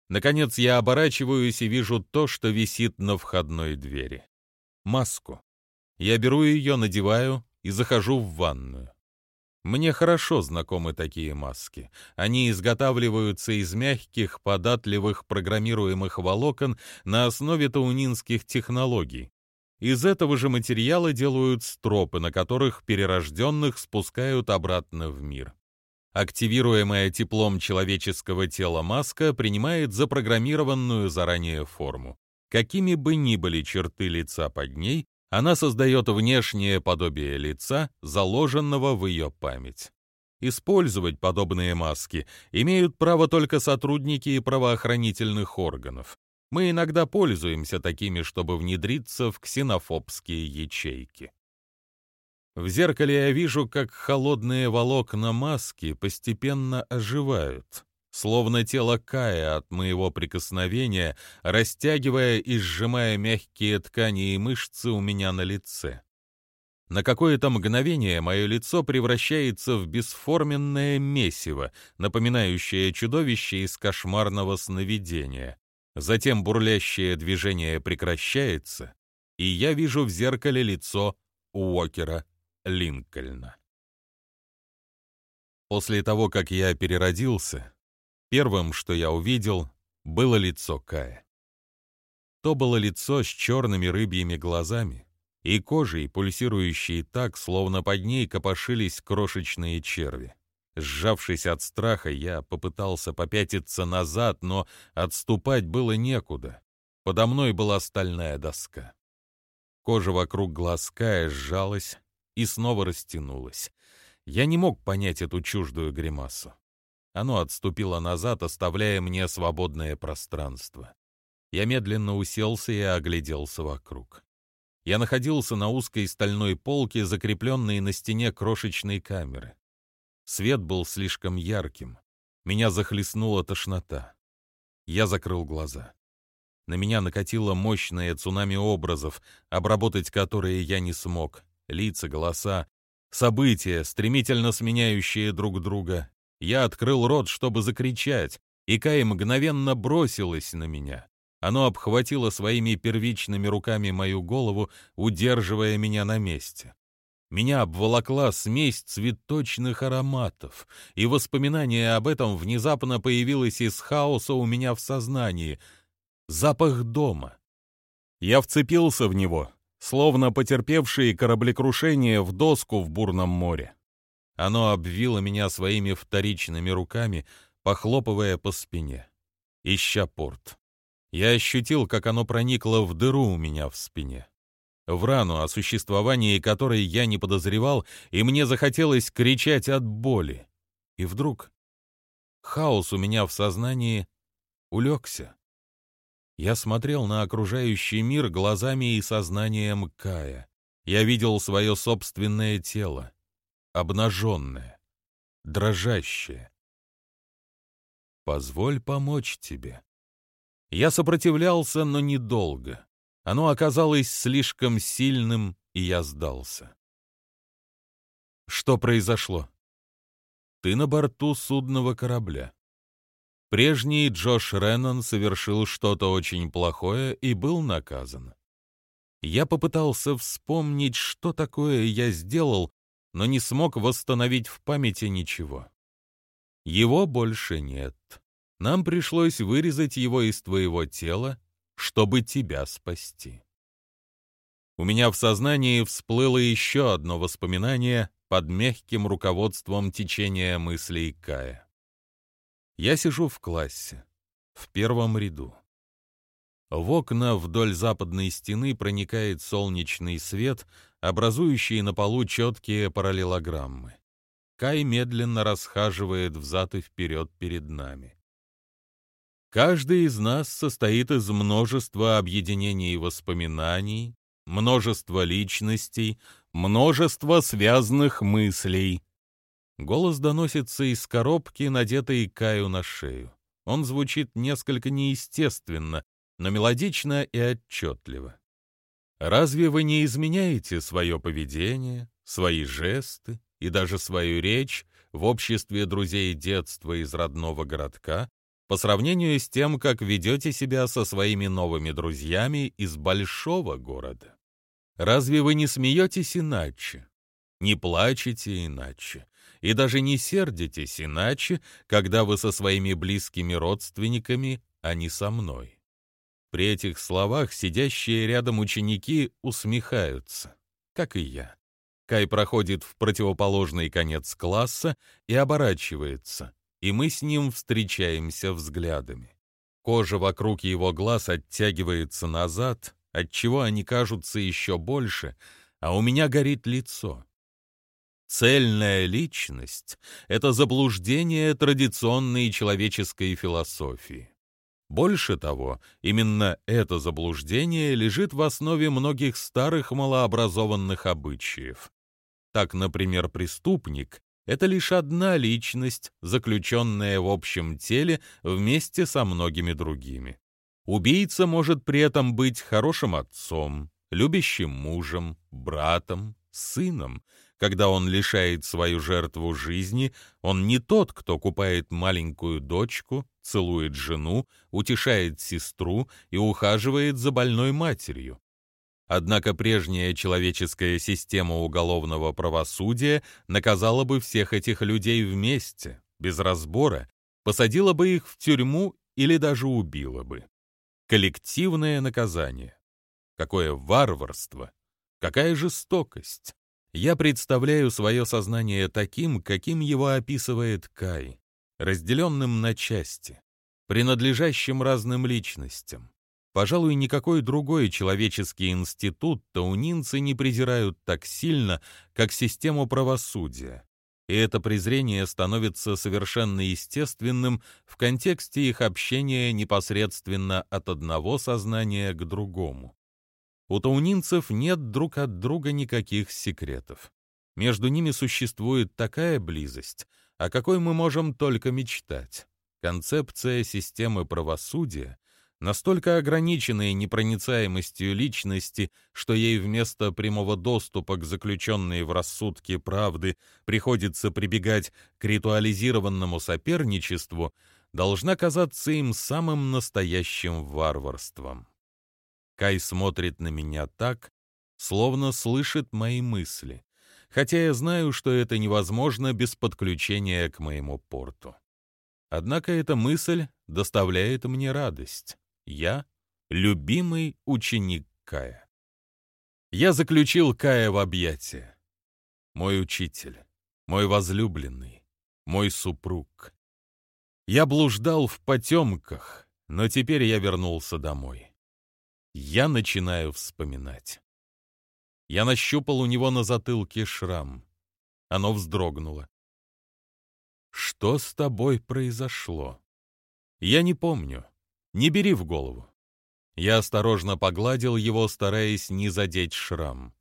Наконец я оборачиваюсь и вижу то, что висит на входной двери. Маску. Я беру ее, надеваю, и захожу в ванную. Мне хорошо знакомы такие маски. Они изготавливаются из мягких, податливых программируемых волокон на основе таунинских технологий. Из этого же материала делают стропы, на которых перерожденных спускают обратно в мир. Активируемая теплом человеческого тела маска принимает запрограммированную заранее форму. Какими бы ни были черты лица под ней, она создает внешнее подобие лица, заложенного в ее память. Использовать подобные маски имеют право только сотрудники правоохранительных органов. Мы иногда пользуемся такими, чтобы внедриться в ксенофобские ячейки. В зеркале я вижу, как холодные волокна маски постепенно оживают словно тело Кая от моего прикосновения, растягивая и сжимая мягкие ткани и мышцы у меня на лице. На какое-то мгновение мое лицо превращается в бесформенное месиво, напоминающее чудовище из кошмарного сновидения. Затем бурлящее движение прекращается, и я вижу в зеркале лицо Уокера Линкольна. После того, как я переродился, Первым, что я увидел, было лицо Кая. То было лицо с черными рыбьими глазами, и кожей, пульсирующей так, словно под ней копошились крошечные черви. Сжавшись от страха, я попытался попятиться назад, но отступать было некуда. Подо мной была стальная доска. Кожа вокруг глаз Кая сжалась и снова растянулась. Я не мог понять эту чуждую гримасу. Оно отступило назад, оставляя мне свободное пространство. Я медленно уселся и огляделся вокруг. Я находился на узкой стальной полке, закрепленной на стене крошечной камеры. Свет был слишком ярким. Меня захлестнула тошнота. Я закрыл глаза. На меня накатило мощное цунами образов, обработать которые я не смог. Лица, голоса, события, стремительно сменяющие друг друга. Я открыл рот, чтобы закричать, и Кай мгновенно бросилась на меня. Оно обхватило своими первичными руками мою голову, удерживая меня на месте. Меня обволокла смесь цветочных ароматов, и воспоминание об этом внезапно появилось из хаоса у меня в сознании. Запах дома. Я вцепился в него, словно потерпевшие кораблекрушение в доску в бурном море. Оно обвило меня своими вторичными руками, похлопывая по спине, ища порт. Я ощутил, как оно проникло в дыру у меня в спине в рану, о существовании которой я не подозревал, и мне захотелось кричать от боли. И вдруг хаос у меня в сознании улегся. Я смотрел на окружающий мир глазами и сознанием Кая. Я видел свое собственное тело, обнаженное, дрожащее. «Позволь помочь тебе». Я сопротивлялся, но недолго. Оно оказалось слишком сильным, и я сдался. Что произошло? Ты на борту судного корабля. Прежний Джош Реннон совершил что-то очень плохое и был наказан. Я попытался вспомнить, что такое я сделал, но не смог восстановить в памяти ничего. Его больше нет. Нам пришлось вырезать его из твоего тела чтобы тебя спасти. У меня в сознании всплыло еще одно воспоминание под мягким руководством течения мыслей Кая. Я сижу в классе, в первом ряду. В окна вдоль западной стены проникает солнечный свет, образующий на полу четкие параллелограммы. Кай медленно расхаживает взад и вперед перед нами. Каждый из нас состоит из множества объединений воспоминаний, множества личностей, множества связанных мыслей. Голос доносится из коробки, надетой Каю на шею. Он звучит несколько неестественно, но мелодично и отчетливо. Разве вы не изменяете свое поведение, свои жесты и даже свою речь в обществе друзей детства из родного городка, по сравнению с тем, как ведете себя со своими новыми друзьями из большого города. Разве вы не смеетесь иначе, не плачете иначе и даже не сердитесь иначе, когда вы со своими близкими родственниками, а не со мной? При этих словах сидящие рядом ученики усмехаются, как и я. Кай проходит в противоположный конец класса и оборачивается и мы с ним встречаемся взглядами. Кожа вокруг его глаз оттягивается назад, отчего они кажутся еще больше, а у меня горит лицо. Цельная личность — это заблуждение традиционной человеческой философии. Больше того, именно это заблуждение лежит в основе многих старых малообразованных обычаев. Так, например, преступник это лишь одна личность, заключенная в общем теле вместе со многими другими. Убийца может при этом быть хорошим отцом, любящим мужем, братом, сыном. Когда он лишает свою жертву жизни, он не тот, кто купает маленькую дочку, целует жену, утешает сестру и ухаживает за больной матерью. Однако прежняя человеческая система уголовного правосудия наказала бы всех этих людей вместе, без разбора, посадила бы их в тюрьму или даже убила бы. Коллективное наказание. Какое варварство! Какая жестокость! Я представляю свое сознание таким, каким его описывает Кай, разделенным на части, принадлежащим разным личностям. Пожалуй, никакой другой человеческий институт таунинцы не презирают так сильно, как систему правосудия. И это презрение становится совершенно естественным в контексте их общения непосредственно от одного сознания к другому. У таунинцев нет друг от друга никаких секретов. Между ними существует такая близость, о какой мы можем только мечтать. Концепция системы правосудия настолько ограниченной непроницаемостью личности, что ей вместо прямого доступа к заключенной в рассудке правды приходится прибегать к ритуализированному соперничеству, должна казаться им самым настоящим варварством. Кай смотрит на меня так, словно слышит мои мысли, хотя я знаю, что это невозможно без подключения к моему порту. Однако эта мысль доставляет мне радость. Я — любимый ученик Кая. Я заключил Кая в объятия. Мой учитель, мой возлюбленный, мой супруг. Я блуждал в потемках, но теперь я вернулся домой. Я начинаю вспоминать. Я нащупал у него на затылке шрам. Оно вздрогнуло. Что с тобой произошло? Я не помню. Не бери в голову. Я осторожно погладил его, стараясь не задеть шрам.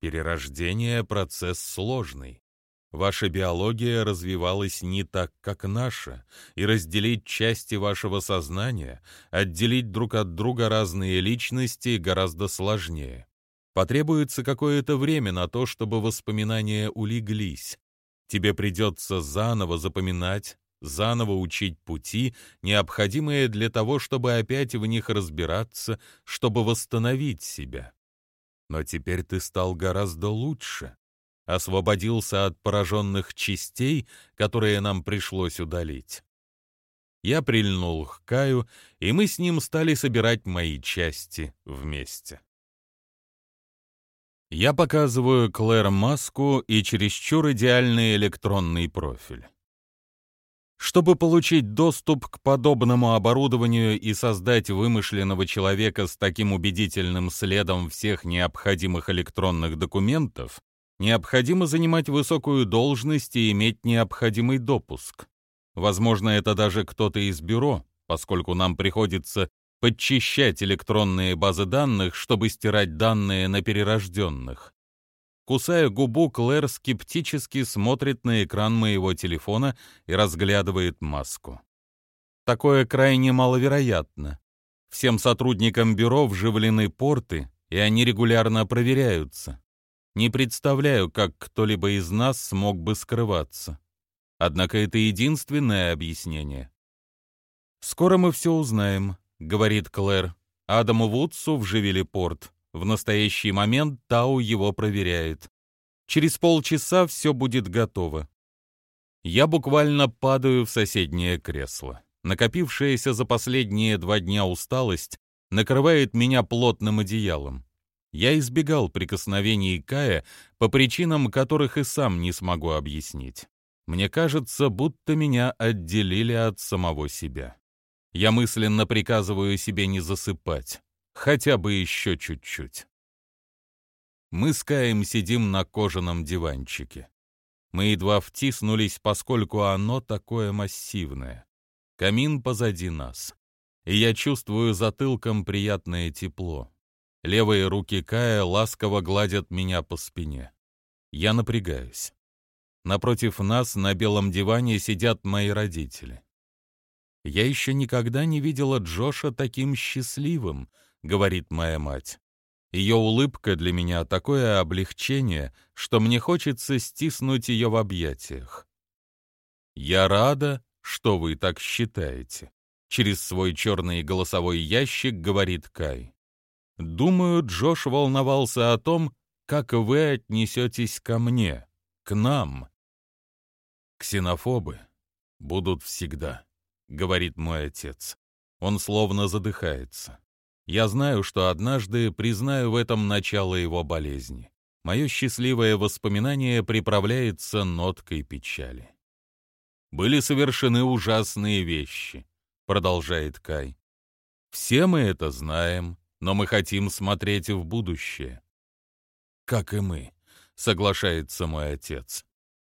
Перерождение — процесс сложный. Ваша биология развивалась не так, как наша, и разделить части вашего сознания, отделить друг от друга разные личности гораздо сложнее. Потребуется какое-то время на то, чтобы воспоминания улеглись. Тебе придется заново запоминать, заново учить пути, необходимые для того, чтобы опять в них разбираться, чтобы восстановить себя. Но теперь ты стал гораздо лучше освободился от пораженных частей, которые нам пришлось удалить. Я прильнул к Каю, и мы с ним стали собирать мои части вместе. Я показываю Клэр маску и чересчур идеальный электронный профиль. Чтобы получить доступ к подобному оборудованию и создать вымышленного человека с таким убедительным следом всех необходимых электронных документов, Необходимо занимать высокую должность и иметь необходимый допуск. Возможно, это даже кто-то из бюро, поскольку нам приходится подчищать электронные базы данных, чтобы стирать данные на перерожденных. Кусая губу, Клэр скептически смотрит на экран моего телефона и разглядывает маску. Такое крайне маловероятно. Всем сотрудникам бюро вживлены порты, и они регулярно проверяются. Не представляю, как кто-либо из нас смог бы скрываться. Однако это единственное объяснение. «Скоро мы все узнаем», — говорит Клэр. Адаму Вудсу вживили порт. В настоящий момент Тау его проверяет. Через полчаса все будет готово. Я буквально падаю в соседнее кресло. Накопившаяся за последние два дня усталость накрывает меня плотным одеялом. Я избегал прикосновений Кая по причинам, которых и сам не смогу объяснить. Мне кажется, будто меня отделили от самого себя. Я мысленно приказываю себе не засыпать, хотя бы еще чуть-чуть. Мы с Каем сидим на кожаном диванчике. Мы едва втиснулись, поскольку оно такое массивное. Камин позади нас. И я чувствую затылком приятное тепло. Левые руки Кая ласково гладят меня по спине. Я напрягаюсь. Напротив нас на белом диване сидят мои родители. «Я еще никогда не видела Джоша таким счастливым», — говорит моя мать. Ее улыбка для меня такое облегчение, что мне хочется стиснуть ее в объятиях. «Я рада, что вы так считаете», — через свой черный голосовой ящик говорит Кай. Думаю, Джош волновался о том, как вы отнесетесь ко мне, к нам. Ксенофобы будут всегда, говорит мой отец. Он словно задыхается. Я знаю, что однажды признаю в этом начало его болезни. Мое счастливое воспоминание приправляется ноткой печали. «Были совершены ужасные вещи», — продолжает Кай. «Все мы это знаем, но мы хотим смотреть в будущее». «Как и мы», — соглашается мой отец.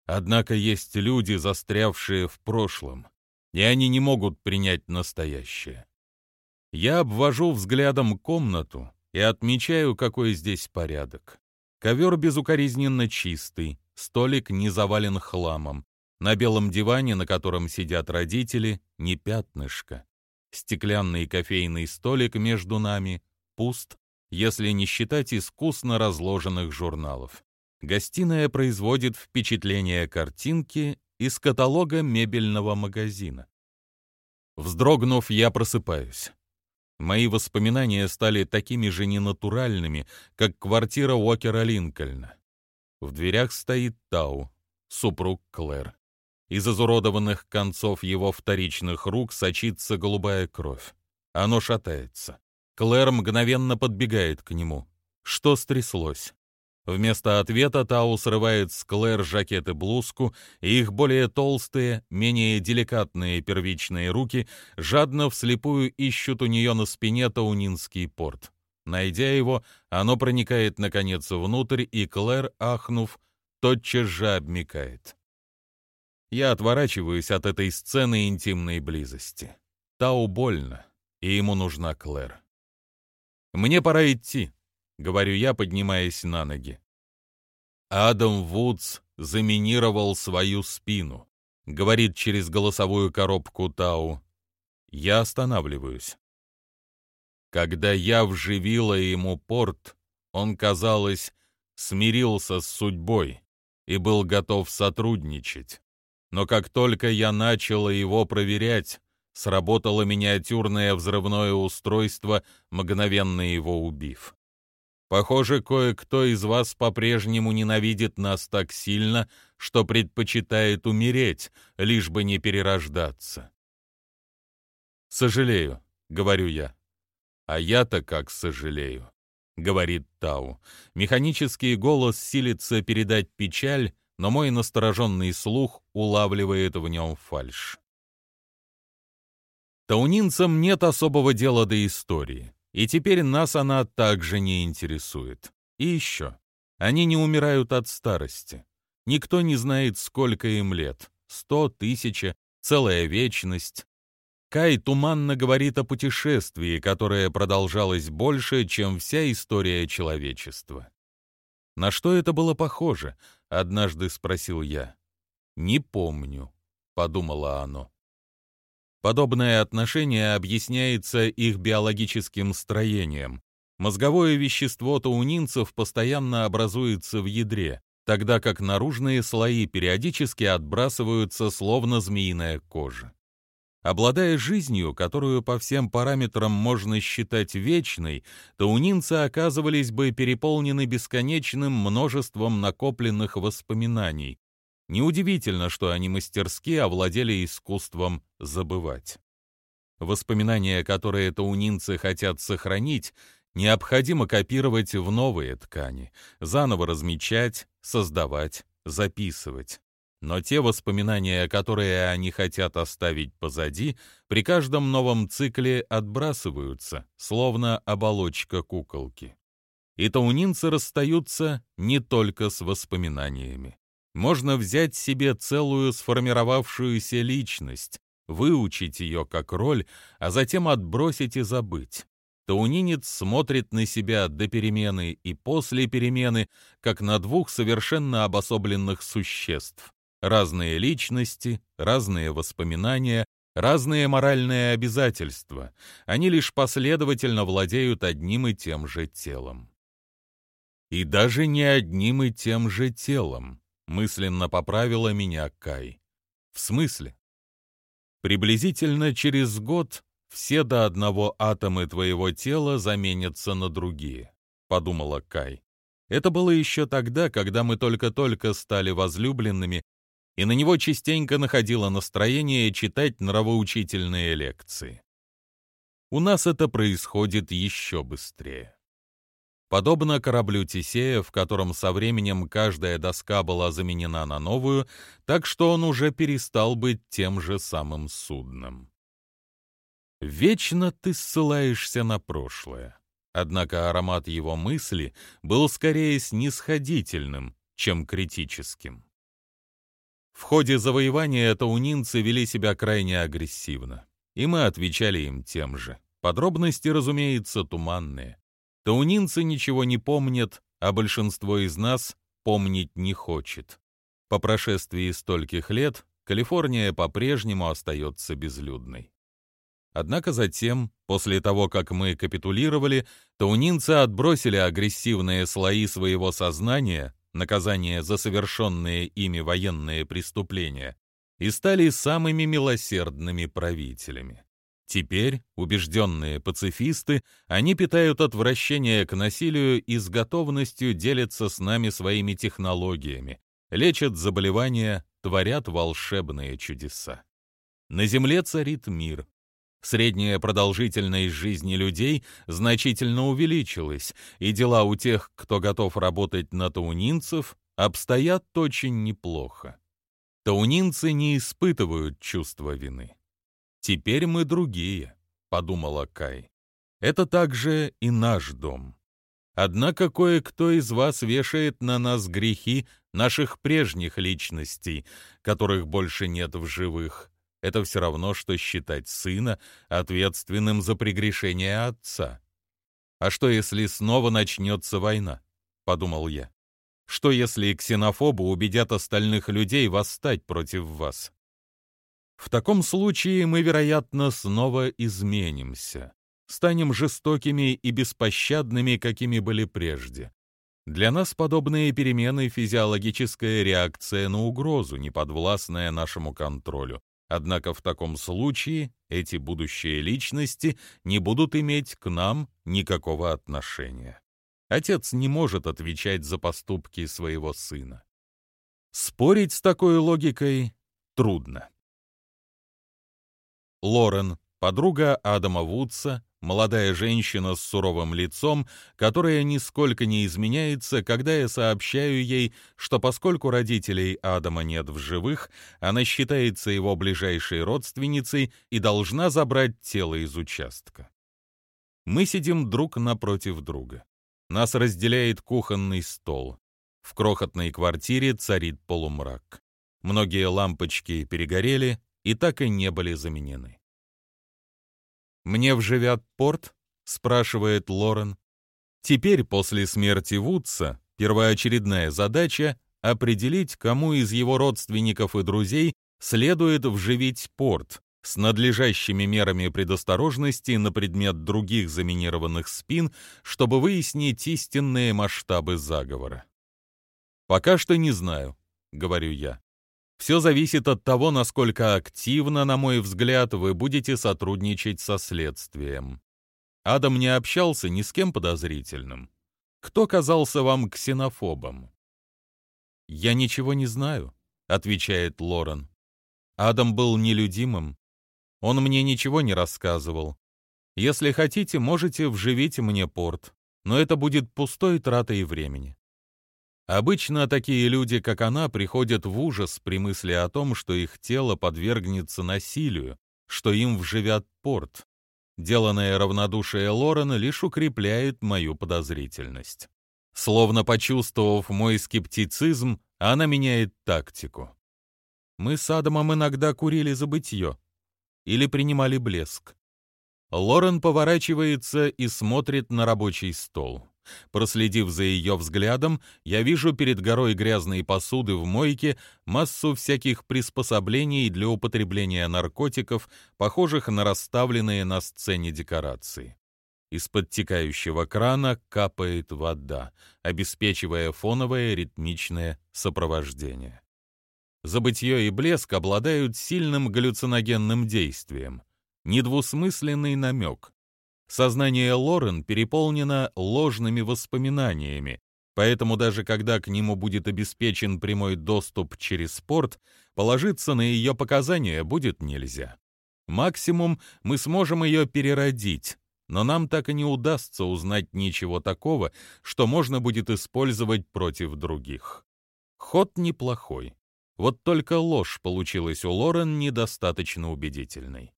«Однако есть люди, застрявшие в прошлом, и они не могут принять настоящее. Я обвожу взглядом комнату и отмечаю, какой здесь порядок. Ковер безукоризненно чистый, столик не завален хламом. На белом диване, на котором сидят родители, не пятнышко. Стеклянный кофейный столик между нами пуст, если не считать искусно разложенных журналов. Гостиная производит впечатление картинки из каталога мебельного магазина. Вздрогнув, я просыпаюсь. Мои воспоминания стали такими же ненатуральными, как квартира Уокера Линкольна. В дверях стоит Тау, супруг Клэр. Из изуродованных концов его вторичных рук сочится голубая кровь. Оно шатается. Клэр мгновенно подбегает к нему. Что стряслось? Вместо ответа Тау срывает с Клэр жакет и блузку, и их более толстые, менее деликатные первичные руки жадно вслепую ищут у нее на спине таунинский порт. Найдя его, оно проникает, наконец, внутрь, и Клэр, ахнув, тотчас же обмикает. Я отворачиваюсь от этой сцены интимной близости. Тау больно, и ему нужна Клэр. «Мне пора идти», — говорю я, поднимаясь на ноги. Адам Вудс заминировал свою спину, говорит через голосовую коробку Тау. Я останавливаюсь. Когда я вживила ему порт, он, казалось, смирился с судьбой и был готов сотрудничать. Но как только я начала его проверять, сработало миниатюрное взрывное устройство, мгновенно его убив. Похоже, кое-кто из вас по-прежнему ненавидит нас так сильно, что предпочитает умереть, лишь бы не перерождаться. «Сожалею», — говорю я. «А я-то как сожалею», — говорит Тау. Механический голос силится передать печаль, но мой настороженный слух улавливает в нем фальшь. Таунинцам нет особого дела до истории. И теперь нас она также не интересует. И еще. Они не умирают от старости. Никто не знает, сколько им лет. Сто, тысяча, целая вечность. Кай туманно говорит о путешествии, которое продолжалось больше, чем вся история человечества. «На что это было похоже?» — однажды спросил я. «Не помню», — подумало оно. Подобное отношение объясняется их биологическим строением. Мозговое вещество таунинцев постоянно образуется в ядре, тогда как наружные слои периодически отбрасываются словно змеиная кожа. Обладая жизнью, которую по всем параметрам можно считать вечной, таунинцы оказывались бы переполнены бесконечным множеством накопленных воспоминаний, Неудивительно, что они мастерски овладели искусством забывать. Воспоминания, которые таунинцы хотят сохранить, необходимо копировать в новые ткани, заново размечать, создавать, записывать. Но те воспоминания, которые они хотят оставить позади, при каждом новом цикле отбрасываются, словно оболочка куколки. И таунинцы расстаются не только с воспоминаниями можно взять себе целую сформировавшуюся личность, выучить ее как роль, а затем отбросить и забыть. Таунинец смотрит на себя до перемены и после перемены, как на двух совершенно обособленных существ. Разные личности, разные воспоминания, разные моральные обязательства. Они лишь последовательно владеют одним и тем же телом. И даже не одним и тем же телом мысленно поправила меня Кай. В смысле? Приблизительно через год все до одного атомы твоего тела заменятся на другие, подумала Кай. Это было еще тогда, когда мы только-только стали возлюбленными, и на него частенько находило настроение читать нравоучительные лекции. У нас это происходит еще быстрее. Подобно кораблю Тесея, в котором со временем каждая доска была заменена на новую, так что он уже перестал быть тем же самым судном. Вечно ты ссылаешься на прошлое. Однако аромат его мысли был скорее снисходительным, чем критическим. В ходе завоевания таунинцы вели себя крайне агрессивно, и мы отвечали им тем же. Подробности, разумеется, туманные. Таунинцы ничего не помнят, а большинство из нас помнить не хочет. По прошествии стольких лет Калифорния по-прежнему остается безлюдной. Однако затем, после того, как мы капитулировали, таунинцы отбросили агрессивные слои своего сознания, наказание за совершенные ими военные преступления, и стали самыми милосердными правителями. Теперь, убежденные пацифисты, они питают отвращение к насилию и с готовностью делятся с нами своими технологиями, лечат заболевания, творят волшебные чудеса. На Земле царит мир. Средняя продолжительность жизни людей значительно увеличилась, и дела у тех, кто готов работать на таунинцев, обстоят очень неплохо. Таунинцы не испытывают чувства вины. «Теперь мы другие», — подумала Кай. «Это также и наш дом. Однако кое-кто из вас вешает на нас грехи наших прежних личностей, которых больше нет в живых. Это все равно, что считать сына ответственным за прегрешение отца. А что, если снова начнется война?» — подумал я. «Что, если ксенофобы убедят остальных людей восстать против вас?» В таком случае мы, вероятно, снова изменимся, станем жестокими и беспощадными, какими были прежде. Для нас подобные перемены — физиологическая реакция на угрозу, неподвластная нашему контролю. Однако в таком случае эти будущие личности не будут иметь к нам никакого отношения. Отец не может отвечать за поступки своего сына. Спорить с такой логикой трудно. Лорен, подруга Адама Вудса, молодая женщина с суровым лицом, которая нисколько не изменяется, когда я сообщаю ей, что поскольку родителей Адама нет в живых, она считается его ближайшей родственницей и должна забрать тело из участка. Мы сидим друг напротив друга. Нас разделяет кухонный стол. В крохотной квартире царит полумрак. Многие лампочки перегорели, и так и не были заменены. «Мне вживят порт?» — спрашивает Лорен. Теперь, после смерти Вудса, первоочередная задача — определить, кому из его родственников и друзей следует вживить порт с надлежащими мерами предосторожности на предмет других заминированных спин, чтобы выяснить истинные масштабы заговора. «Пока что не знаю», — говорю я. Все зависит от того, насколько активно, на мой взгляд, вы будете сотрудничать со следствием. Адам не общался ни с кем подозрительным. Кто казался вам ксенофобом? «Я ничего не знаю», — отвечает Лорен. Адам был нелюдимым. Он мне ничего не рассказывал. Если хотите, можете вживить мне порт, но это будет пустой тратой времени. Обычно такие люди, как она, приходят в ужас при мысли о том, что их тело подвергнется насилию, что им вживят порт. Деланное равнодушие Лорена лишь укрепляет мою подозрительность. Словно почувствовав мой скептицизм, она меняет тактику. Мы с Адамом иногда курили забытье или принимали блеск. Лорен поворачивается и смотрит на рабочий стол. Проследив за ее взглядом, я вижу перед горой грязной посуды в мойке массу всяких приспособлений для употребления наркотиков, похожих на расставленные на сцене декорации. Из подтекающего крана капает вода, обеспечивая фоновое ритмичное сопровождение. Забытье и блеск обладают сильным галлюциногенным действием. Недвусмысленный намек. Сознание Лорен переполнено ложными воспоминаниями, поэтому даже когда к нему будет обеспечен прямой доступ через спорт, положиться на ее показания будет нельзя. Максимум мы сможем ее переродить, но нам так и не удастся узнать ничего такого, что можно будет использовать против других. Ход неплохой. Вот только ложь получилась у Лорен недостаточно убедительной.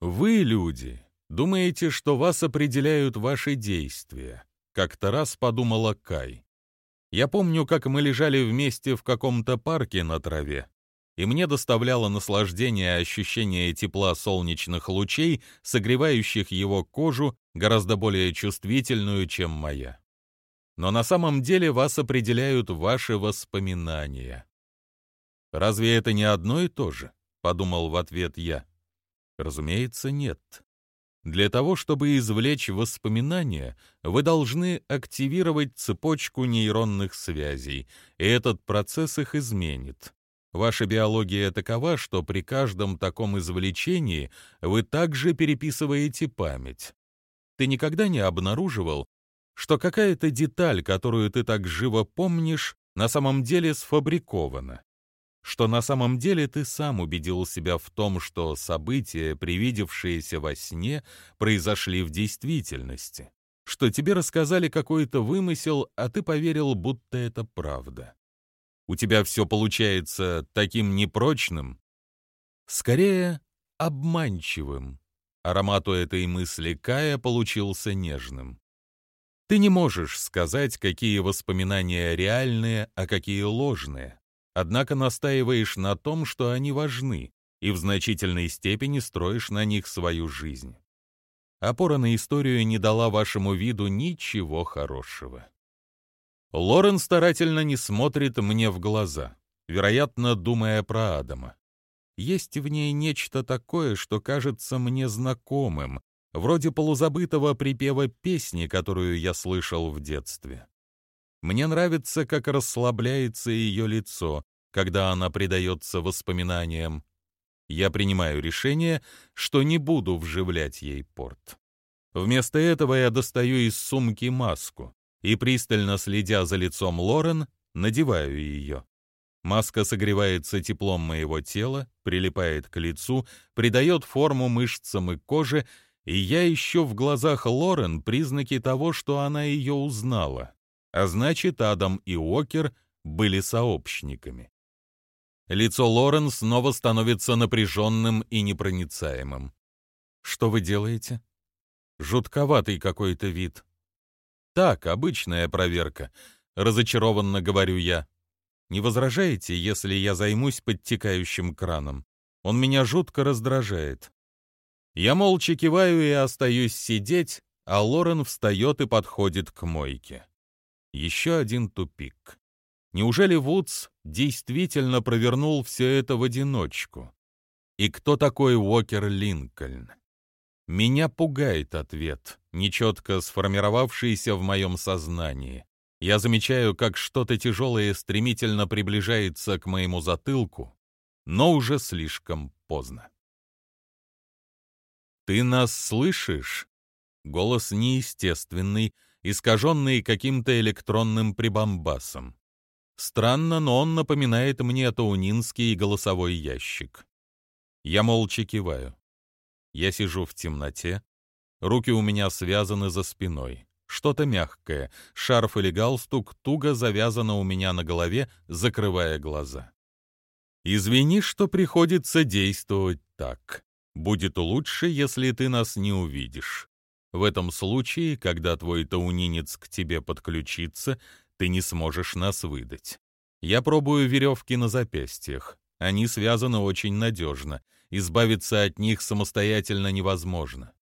Вы, люди, думаете, что вас определяют ваши действия, как-то раз подумала Кай. Я помню, как мы лежали вместе в каком-то парке на траве, и мне доставляло наслаждение ощущение тепла солнечных лучей, согревающих его кожу, гораздо более чувствительную, чем моя. Но на самом деле вас определяют ваши воспоминания. «Разве это не одно и то же?» — подумал в ответ я. Разумеется, нет. Для того, чтобы извлечь воспоминания, вы должны активировать цепочку нейронных связей, и этот процесс их изменит. Ваша биология такова, что при каждом таком извлечении вы также переписываете память. Ты никогда не обнаруживал, что какая-то деталь, которую ты так живо помнишь, на самом деле сфабрикована? Что на самом деле ты сам убедил себя в том, что события, привидевшиеся во сне, произошли в действительности? Что тебе рассказали какой-то вымысел, а ты поверил, будто это правда? у тебя все получается таким непрочным, скорее обманчивым. Аромат у этой мысли Кая получился нежным. Ты не можешь сказать, какие воспоминания реальные, а какие ложные, однако настаиваешь на том, что они важны, и в значительной степени строишь на них свою жизнь. Опора на историю не дала вашему виду ничего хорошего. Лорен старательно не смотрит мне в глаза, вероятно, думая про Адама. Есть в ней нечто такое, что кажется мне знакомым, вроде полузабытого припева песни, которую я слышал в детстве. Мне нравится, как расслабляется ее лицо, когда она предается воспоминаниям. Я принимаю решение, что не буду вживлять ей порт. Вместо этого я достаю из сумки маску и, пристально следя за лицом Лорен, надеваю ее. Маска согревается теплом моего тела, прилипает к лицу, придает форму мышцам и коже, и я ищу в глазах Лорен признаки того, что она ее узнала. А значит, Адам и Уокер были сообщниками. Лицо Лорен снова становится напряженным и непроницаемым. «Что вы делаете?» «Жутковатый какой-то вид», так, обычная проверка. Разочарованно говорю я. Не возражаете, если я займусь подтекающим краном? Он меня жутко раздражает. Я молча киваю и остаюсь сидеть, а Лорен встает и подходит к мойке. Еще один тупик. Неужели Вудс действительно провернул все это в одиночку? И кто такой Уокер Линкольн? Меня пугает ответ, нечетко сформировавшийся в моем сознании. Я замечаю, как что-то тяжелое стремительно приближается к моему затылку, но уже слишком поздно. «Ты нас слышишь?» Голос неестественный, искаженный каким-то электронным прибамбасом. Странно, но он напоминает мне таунинский голосовой ящик. Я молча киваю. Я сижу в темноте, руки у меня связаны за спиной. Что-то мягкое, шарф или галстук туго завязано у меня на голове, закрывая глаза. Извини, что приходится действовать так. Будет лучше, если ты нас не увидишь. В этом случае, когда твой таунинец к тебе подключится, ты не сможешь нас выдать. Я пробую веревки на запястьях. Они связаны очень надежно избавиться от них самостоятельно невозможно.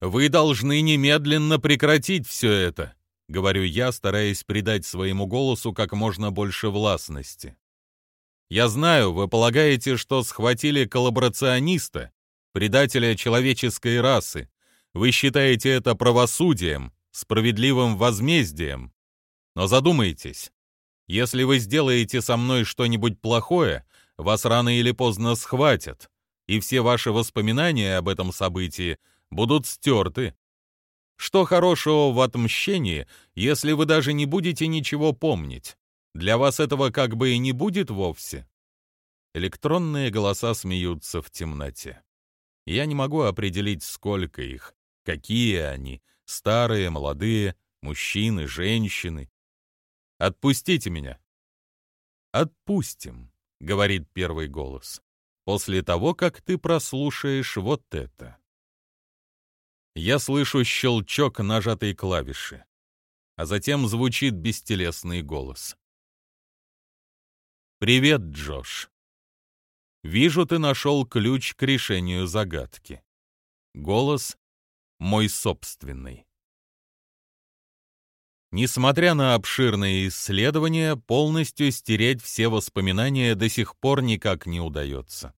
«Вы должны немедленно прекратить все это», — говорю я, стараясь придать своему голосу как можно больше властности. «Я знаю, вы полагаете, что схватили коллаборациониста, предателя человеческой расы. Вы считаете это правосудием, справедливым возмездием. Но задумайтесь, если вы сделаете со мной что-нибудь плохое, вас рано или поздно схватят, и все ваши воспоминания об этом событии будут стерты. Что хорошего в отмщении, если вы даже не будете ничего помнить? Для вас этого как бы и не будет вовсе. Электронные голоса смеются в темноте. Я не могу определить, сколько их, какие они, старые, молодые, мужчины, женщины. Отпустите меня. Отпустим, говорит первый голос, после того, как ты прослушаешь вот это. Я слышу щелчок нажатой клавиши, а затем звучит бестелесный голос. «Привет, Джош. Вижу, ты нашел ключ к решению загадки. Голос мой собственный. Несмотря на обширные исследования, полностью стереть все воспоминания до сих пор никак не удается.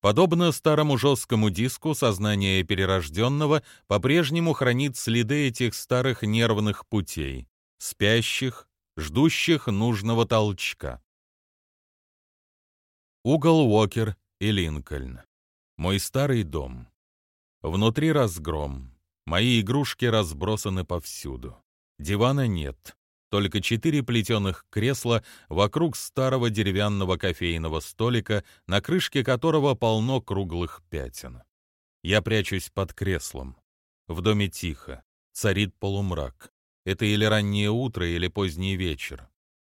Подобно старому жесткому диску, сознание перерожденного по-прежнему хранит следы этих старых нервных путей, спящих, ждущих нужного толчка. Угол Уокер и Линкольн. Мой старый дом. Внутри разгром. Мои игрушки разбросаны повсюду. Дивана нет. Только четыре плетеных кресла вокруг старого деревянного кофейного столика, на крышке которого полно круглых пятен. Я прячусь под креслом. В доме тихо. Царит полумрак. Это или раннее утро, или поздний вечер.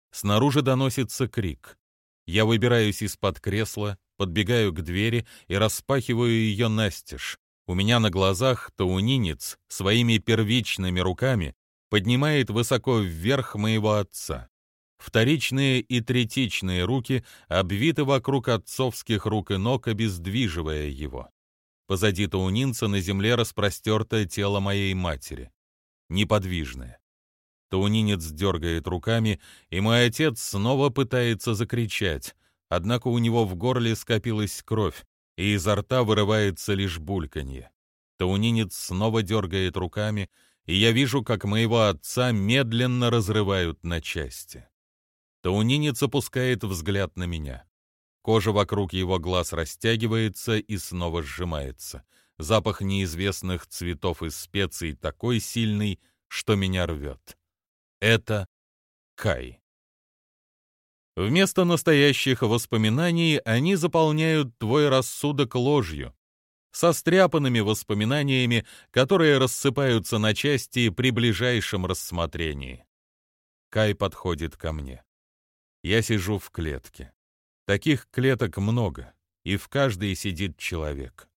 Снаружи доносится крик. Я выбираюсь из-под кресла, подбегаю к двери и распахиваю ее настежь. У меня на глазах таунинец своими первичными руками поднимает высоко вверх моего отца. Вторичные и третичные руки обвиты вокруг отцовских рук и ног, обездвиживая его. Позади таунинца на земле распростертое тело моей матери. Неподвижное. Таунинец дергает руками, и мой отец снова пытается закричать, однако у него в горле скопилась кровь, и изо рта вырывается лишь бульканье. Таунинец снова дергает руками, и я вижу, как моего отца медленно разрывают на части. Таунинец опускает взгляд на меня. Кожа вокруг его глаз растягивается и снова сжимается. Запах неизвестных цветов и специй такой сильный, что меня рвет. Это Кай. Вместо настоящих воспоминаний они заполняют твой рассудок ложью, состряпанными воспоминаниями, которые рассыпаются на части при ближайшем рассмотрении. Кай подходит ко мне. Я сижу в клетке. Таких клеток много, и в каждой сидит человек.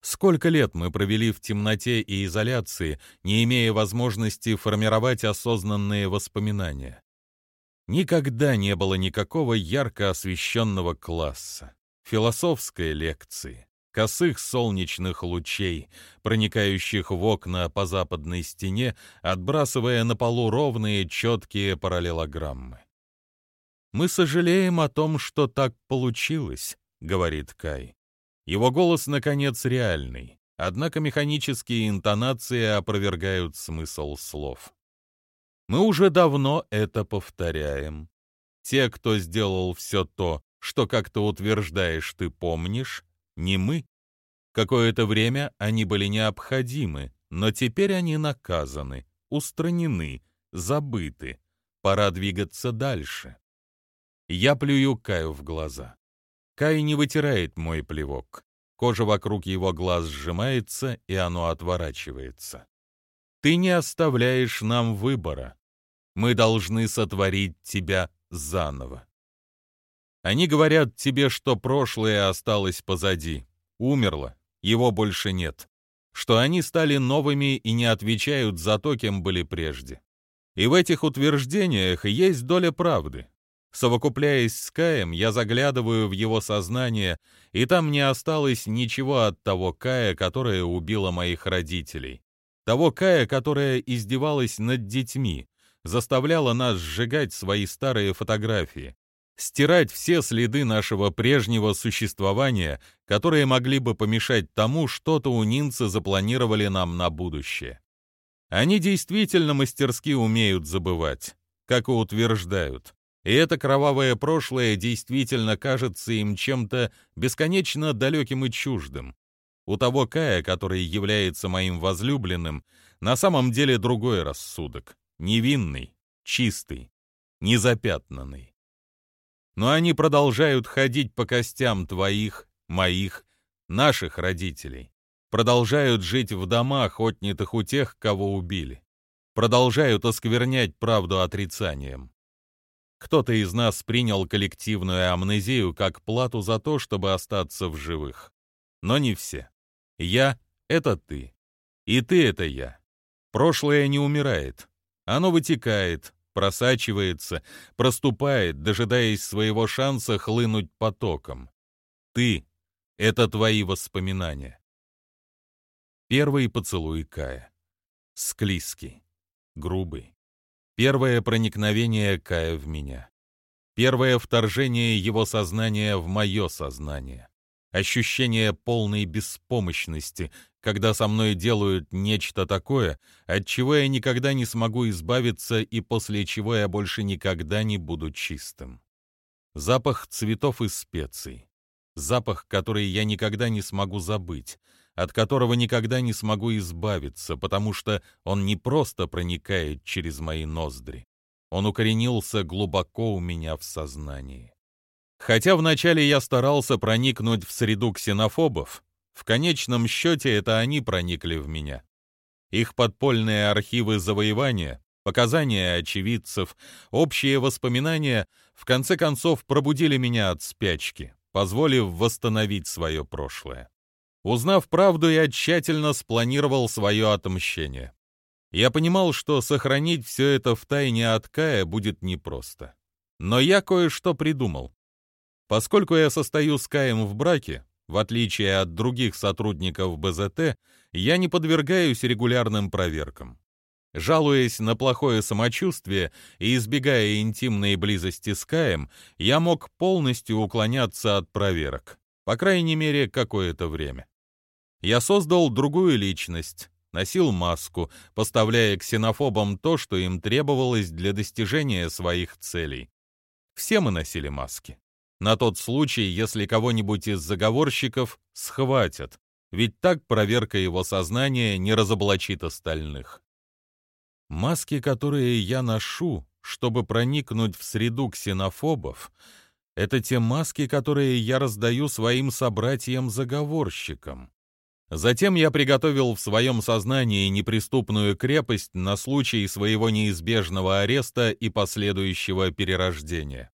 Сколько лет мы провели в темноте и изоляции, не имея возможности формировать осознанные воспоминания. Никогда не было никакого ярко освещенного класса, философской лекции, косых солнечных лучей, проникающих в окна по западной стене, отбрасывая на полу ровные четкие параллелограммы. «Мы сожалеем о том, что так получилось», — говорит Кай. Его голос, наконец, реальный, однако механические интонации опровергают смысл слов. Мы уже давно это повторяем. Те, кто сделал все то, что, как то утверждаешь, ты помнишь, не мы. Какое-то время они были необходимы, но теперь они наказаны, устранены, забыты. Пора двигаться дальше. Я плюю Каю в глаза. Кай не вытирает мой плевок. Кожа вокруг его глаз сжимается, и оно отворачивается. Ты не оставляешь нам выбора. Мы должны сотворить тебя заново. Они говорят тебе, что прошлое осталось позади, умерло, его больше нет, что они стали новыми и не отвечают за то, кем были прежде. И в этих утверждениях есть доля правды. Совокупляясь с Каем, я заглядываю в его сознание, и там не осталось ничего от того Кая, которое убило моих родителей. Того Кая, которая издевалась над детьми, заставляла нас сжигать свои старые фотографии, стирать все следы нашего прежнего существования, которые могли бы помешать тому, что-то унинцы запланировали нам на будущее. Они действительно мастерски умеют забывать, как и утверждают. И это кровавое прошлое действительно кажется им чем-то бесконечно далеким и чуждым. У того Кая, который является моим возлюбленным, на самом деле другой рассудок, невинный, чистый, незапятнанный. Но они продолжают ходить по костям твоих, моих, наших родителей. продолжают жить в домах, отнятых у тех, кого убили, продолжают осквернять правду отрицанием. Кто-то из нас принял коллективную амнезию как плату за то, чтобы остаться в живых. Но не все. Я — это ты. И ты — это я. Прошлое не умирает. Оно вытекает, просачивается, проступает, дожидаясь своего шанса хлынуть потоком. Ты — это твои воспоминания. Первый поцелуй Кая. Склизкий, грубый. Первое проникновение Кая в меня. Первое вторжение его сознания в мое сознание. Ощущение полной беспомощности, когда со мной делают нечто такое, от чего я никогда не смогу избавиться и после чего я больше никогда не буду чистым. Запах цветов и специй. Запах, который я никогда не смогу забыть, от которого никогда не смогу избавиться, потому что он не просто проникает через мои ноздри. Он укоренился глубоко у меня в сознании. Хотя вначале я старался проникнуть в среду ксенофобов, в конечном счете это они проникли в меня. Их подпольные архивы завоевания, показания очевидцев, общие воспоминания в конце концов пробудили меня от спячки, позволив восстановить свое прошлое. Узнав правду, я тщательно спланировал свое отмщение. Я понимал, что сохранить все это в тайне от Кая будет непросто. Но я кое-что придумал. Поскольку я состою с Каем в браке, в отличие от других сотрудников БЗТ, я не подвергаюсь регулярным проверкам. Жалуясь на плохое самочувствие и избегая интимной близости с Каем, я мог полностью уклоняться от проверок, по крайней мере, какое-то время. Я создал другую личность, носил маску, поставляя ксенофобам то, что им требовалось для достижения своих целей. Все мы носили маски. На тот случай, если кого-нибудь из заговорщиков схватят, ведь так проверка его сознания не разоблачит остальных. Маски, которые я ношу, чтобы проникнуть в среду ксенофобов, это те маски, которые я раздаю своим собратьям-заговорщикам. Затем я приготовил в своем сознании неприступную крепость на случай своего неизбежного ареста и последующего перерождения.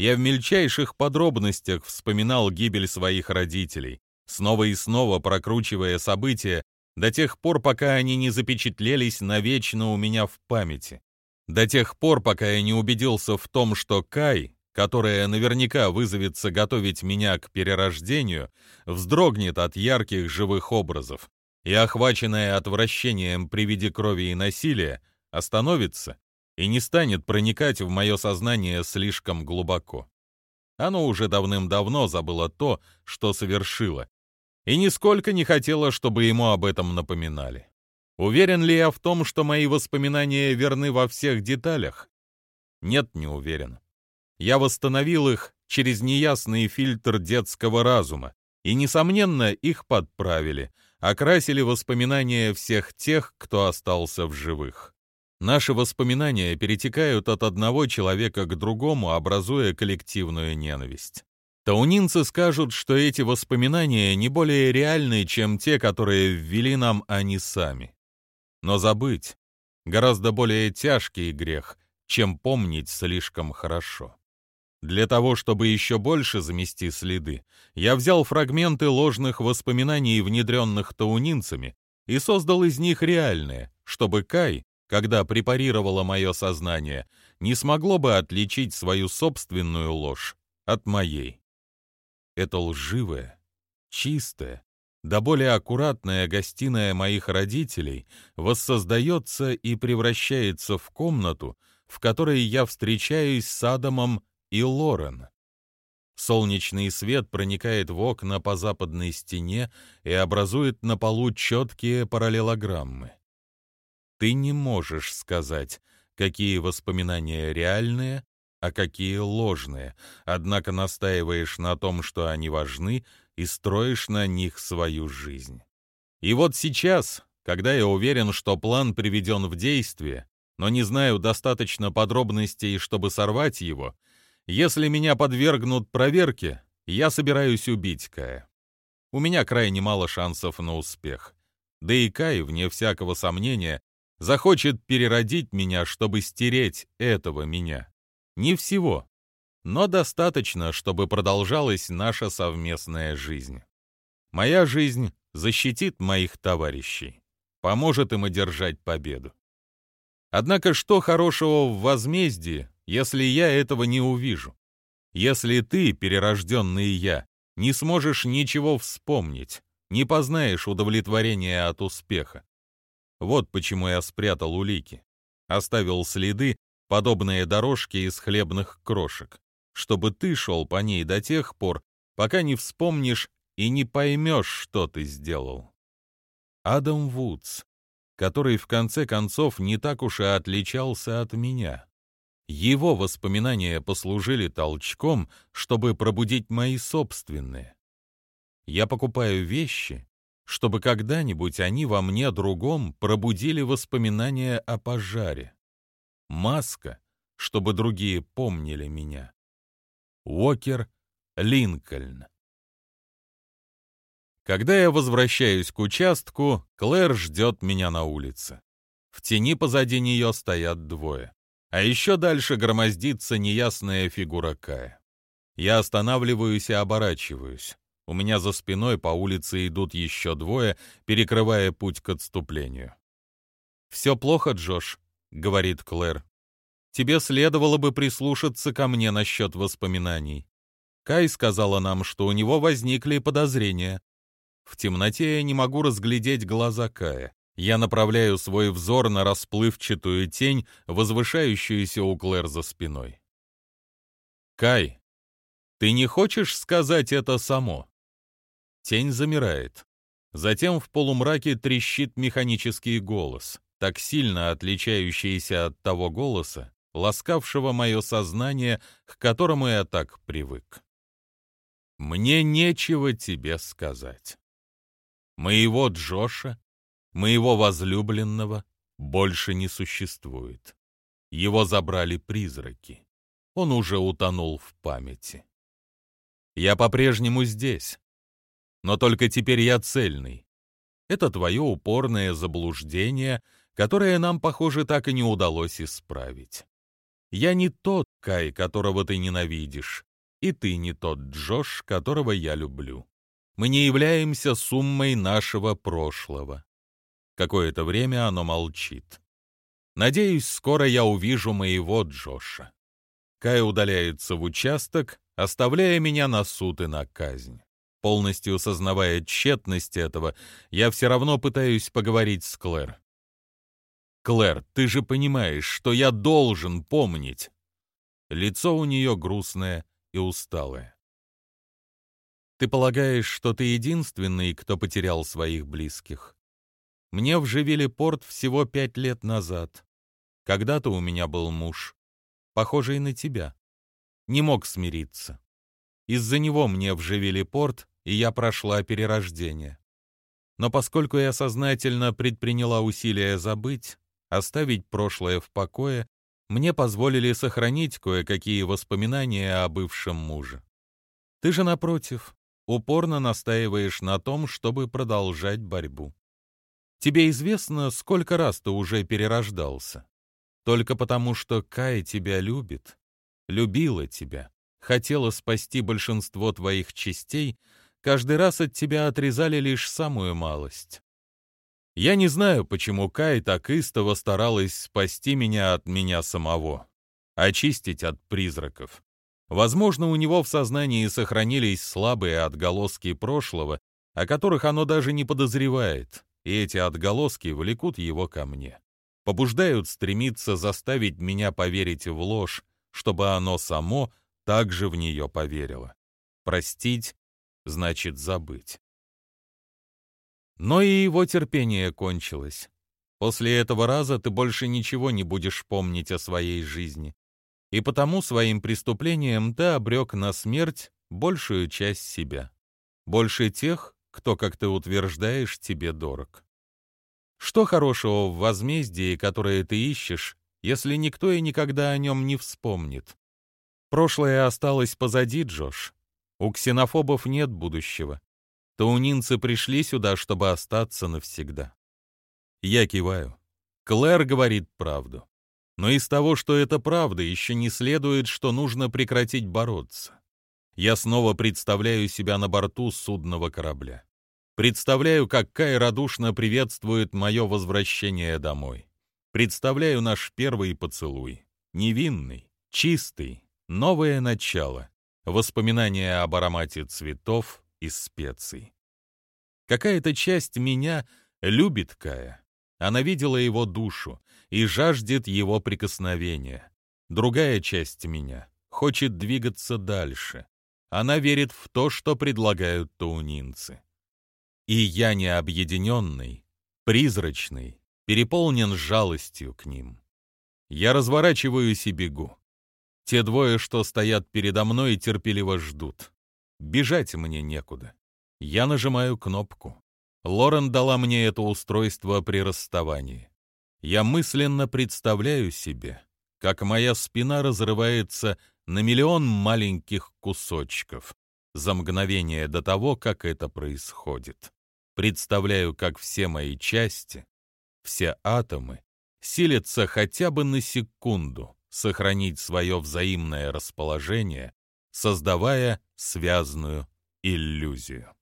Я в мельчайших подробностях вспоминал гибель своих родителей, снова и снова прокручивая события до тех пор, пока они не запечатлелись навечно у меня в памяти. До тех пор, пока я не убедился в том, что Кай, которая наверняка вызовется готовить меня к перерождению, вздрогнет от ярких живых образов и, охваченная отвращением при виде крови и насилия, остановится и не станет проникать в мое сознание слишком глубоко. Оно уже давным-давно забыло то, что совершило, и нисколько не хотело, чтобы ему об этом напоминали. Уверен ли я в том, что мои воспоминания верны во всех деталях? Нет, не уверен я восстановил их через неясный фильтр детского разума, и, несомненно, их подправили, окрасили воспоминания всех тех, кто остался в живых. Наши воспоминания перетекают от одного человека к другому, образуя коллективную ненависть. Таунинцы скажут, что эти воспоминания не более реальны, чем те, которые ввели нам они сами. Но забыть — гораздо более тяжкий грех, чем помнить слишком хорошо. Для того, чтобы еще больше замести следы, я взял фрагменты ложных воспоминаний, внедренных таунинцами, и создал из них реальные, чтобы Кай, когда препарировало мое сознание, не смогло бы отличить свою собственную ложь от моей. Это лживая, чистая, да более аккуратная гостиная моих родителей воссоздается и превращается в комнату, в которой я встречаюсь с Адамом и Лорен. Солнечный свет проникает в окна по западной стене и образует на полу четкие параллелограммы. Ты не можешь сказать, какие воспоминания реальные, а какие ложные, однако настаиваешь на том, что они важны, и строишь на них свою жизнь. И вот сейчас, когда я уверен, что план приведен в действие, но не знаю достаточно подробностей, чтобы сорвать его, если меня подвергнут проверке, я собираюсь убить Кая. у меня крайне мало шансов на успех. Да и Кай, вне всякого сомнения, захочет переродить меня, чтобы стереть этого меня. Не всего, но достаточно, чтобы продолжалась наша совместная жизнь. Моя жизнь защитит моих товарищей, поможет им одержать победу. Однако что хорошего в возмездии, если я этого не увижу? Если ты, перерожденный я, не сможешь ничего вспомнить, не познаешь удовлетворения от успеха. Вот почему я спрятал улики, оставил следы, подобные дорожке из хлебных крошек, чтобы ты шел по ней до тех пор, пока не вспомнишь и не поймешь, что ты сделал. Адам Вудс, который в конце концов не так уж и отличался от меня. Его воспоминания послужили толчком, чтобы пробудить мои собственные. Я покупаю вещи, чтобы когда-нибудь они во мне другом пробудили воспоминания о пожаре. Маска, чтобы другие помнили меня. Уокер Линкольн Когда я возвращаюсь к участку, Клэр ждет меня на улице. В тени позади нее стоят двое. А еще дальше громоздится неясная фигура Кая. Я останавливаюсь и оборачиваюсь. У меня за спиной по улице идут еще двое, перекрывая путь к отступлению. «Все плохо, Джош», — говорит Клэр. «Тебе следовало бы прислушаться ко мне насчет воспоминаний. Кай сказала нам, что у него возникли подозрения. В темноте я не могу разглядеть глаза Кая. Я направляю свой взор на расплывчатую тень, возвышающуюся у Клэр за спиной. «Кай, ты не хочешь сказать это само?» Тень замирает. Затем в полумраке трещит механический голос, так сильно отличающийся от того голоса, ласкавшего мое сознание, к которому я так привык. «Мне нечего тебе сказать. Моего Джоша Моего возлюбленного больше не существует. Его забрали призраки. Он уже утонул в памяти. Я по-прежнему здесь. Но только теперь я цельный. Это твое упорное заблуждение, которое нам, похоже, так и не удалось исправить. Я не тот Кай, которого ты ненавидишь, и ты не тот Джош, которого я люблю. Мы не являемся суммой нашего прошлого. Какое-то время оно молчит. Надеюсь, скоро я увижу моего Джоша. Кай удаляется в участок, оставляя меня на суд и на казнь. Полностью сознавая тщетность этого, я все равно пытаюсь поговорить с Клэр. «Клэр, ты же понимаешь, что я должен помнить!» Лицо у нее грустное и усталое. «Ты полагаешь, что ты единственный, кто потерял своих близких?» Мне вживили порт всего пять лет назад. Когда-то у меня был муж, похожий на тебя. Не мог смириться. Из-за него мне вживили порт, и я прошла перерождение. Но поскольку я сознательно предприняла усилия забыть, оставить прошлое в покое, мне позволили сохранить кое-какие воспоминания о бывшем муже. Ты же, напротив, упорно настаиваешь на том, чтобы продолжать борьбу. Тебе известно, сколько раз ты уже перерождался? Только потому, что Кай тебя любит, любила тебя, хотела спасти большинство твоих частей, каждый раз от тебя отрезали лишь самую малость. Я не знаю, почему Кай так истово старалась спасти меня от меня самого, очистить от призраков. Возможно, у него в сознании сохранились слабые отголоски прошлого, о которых оно даже не подозревает и эти отголоски влекут его ко мне. Побуждают стремиться заставить меня поверить в ложь, чтобы оно само также в нее поверило. Простить значит забыть. Но и его терпение кончилось. После этого раза ты больше ничего не будешь помнить о своей жизни. И потому своим преступлением ты обрек на смерть большую часть себя. Больше тех, кто, как ты утверждаешь, тебе дорог. Что хорошего в возмездии, которое ты ищешь, если никто и никогда о нем не вспомнит? Прошлое осталось позади, Джош. У ксенофобов нет будущего. Таунинцы пришли сюда, чтобы остаться навсегда. Я киваю. Клэр говорит правду. Но из того, что это правда, еще не следует, что нужно прекратить бороться. Я снова представляю себя на борту судного корабля. Представляю, как Кай радушно приветствует мое возвращение домой. Представляю наш первый поцелуй. Невинный, чистый, новое начало. Воспоминания об аромате цветов и специй. Какая-то часть меня любит Кая. Она видела его душу и жаждет его прикосновения. Другая часть меня хочет двигаться дальше. Она верит в то, что предлагают таунинцы. И я не объединенный, призрачный, переполнен жалостью к ним. Я разворачиваюсь и бегу. Те двое, что стоят передо мной, терпеливо ждут. Бежать мне некуда. Я нажимаю кнопку. Лорен дала мне это устройство при расставании. Я мысленно представляю себе, как моя спина разрывается на миллион маленьких кусочков за мгновение до того, как это происходит. Представляю, как все мои части, все атомы силятся хотя бы на секунду сохранить свое взаимное расположение, создавая связную иллюзию.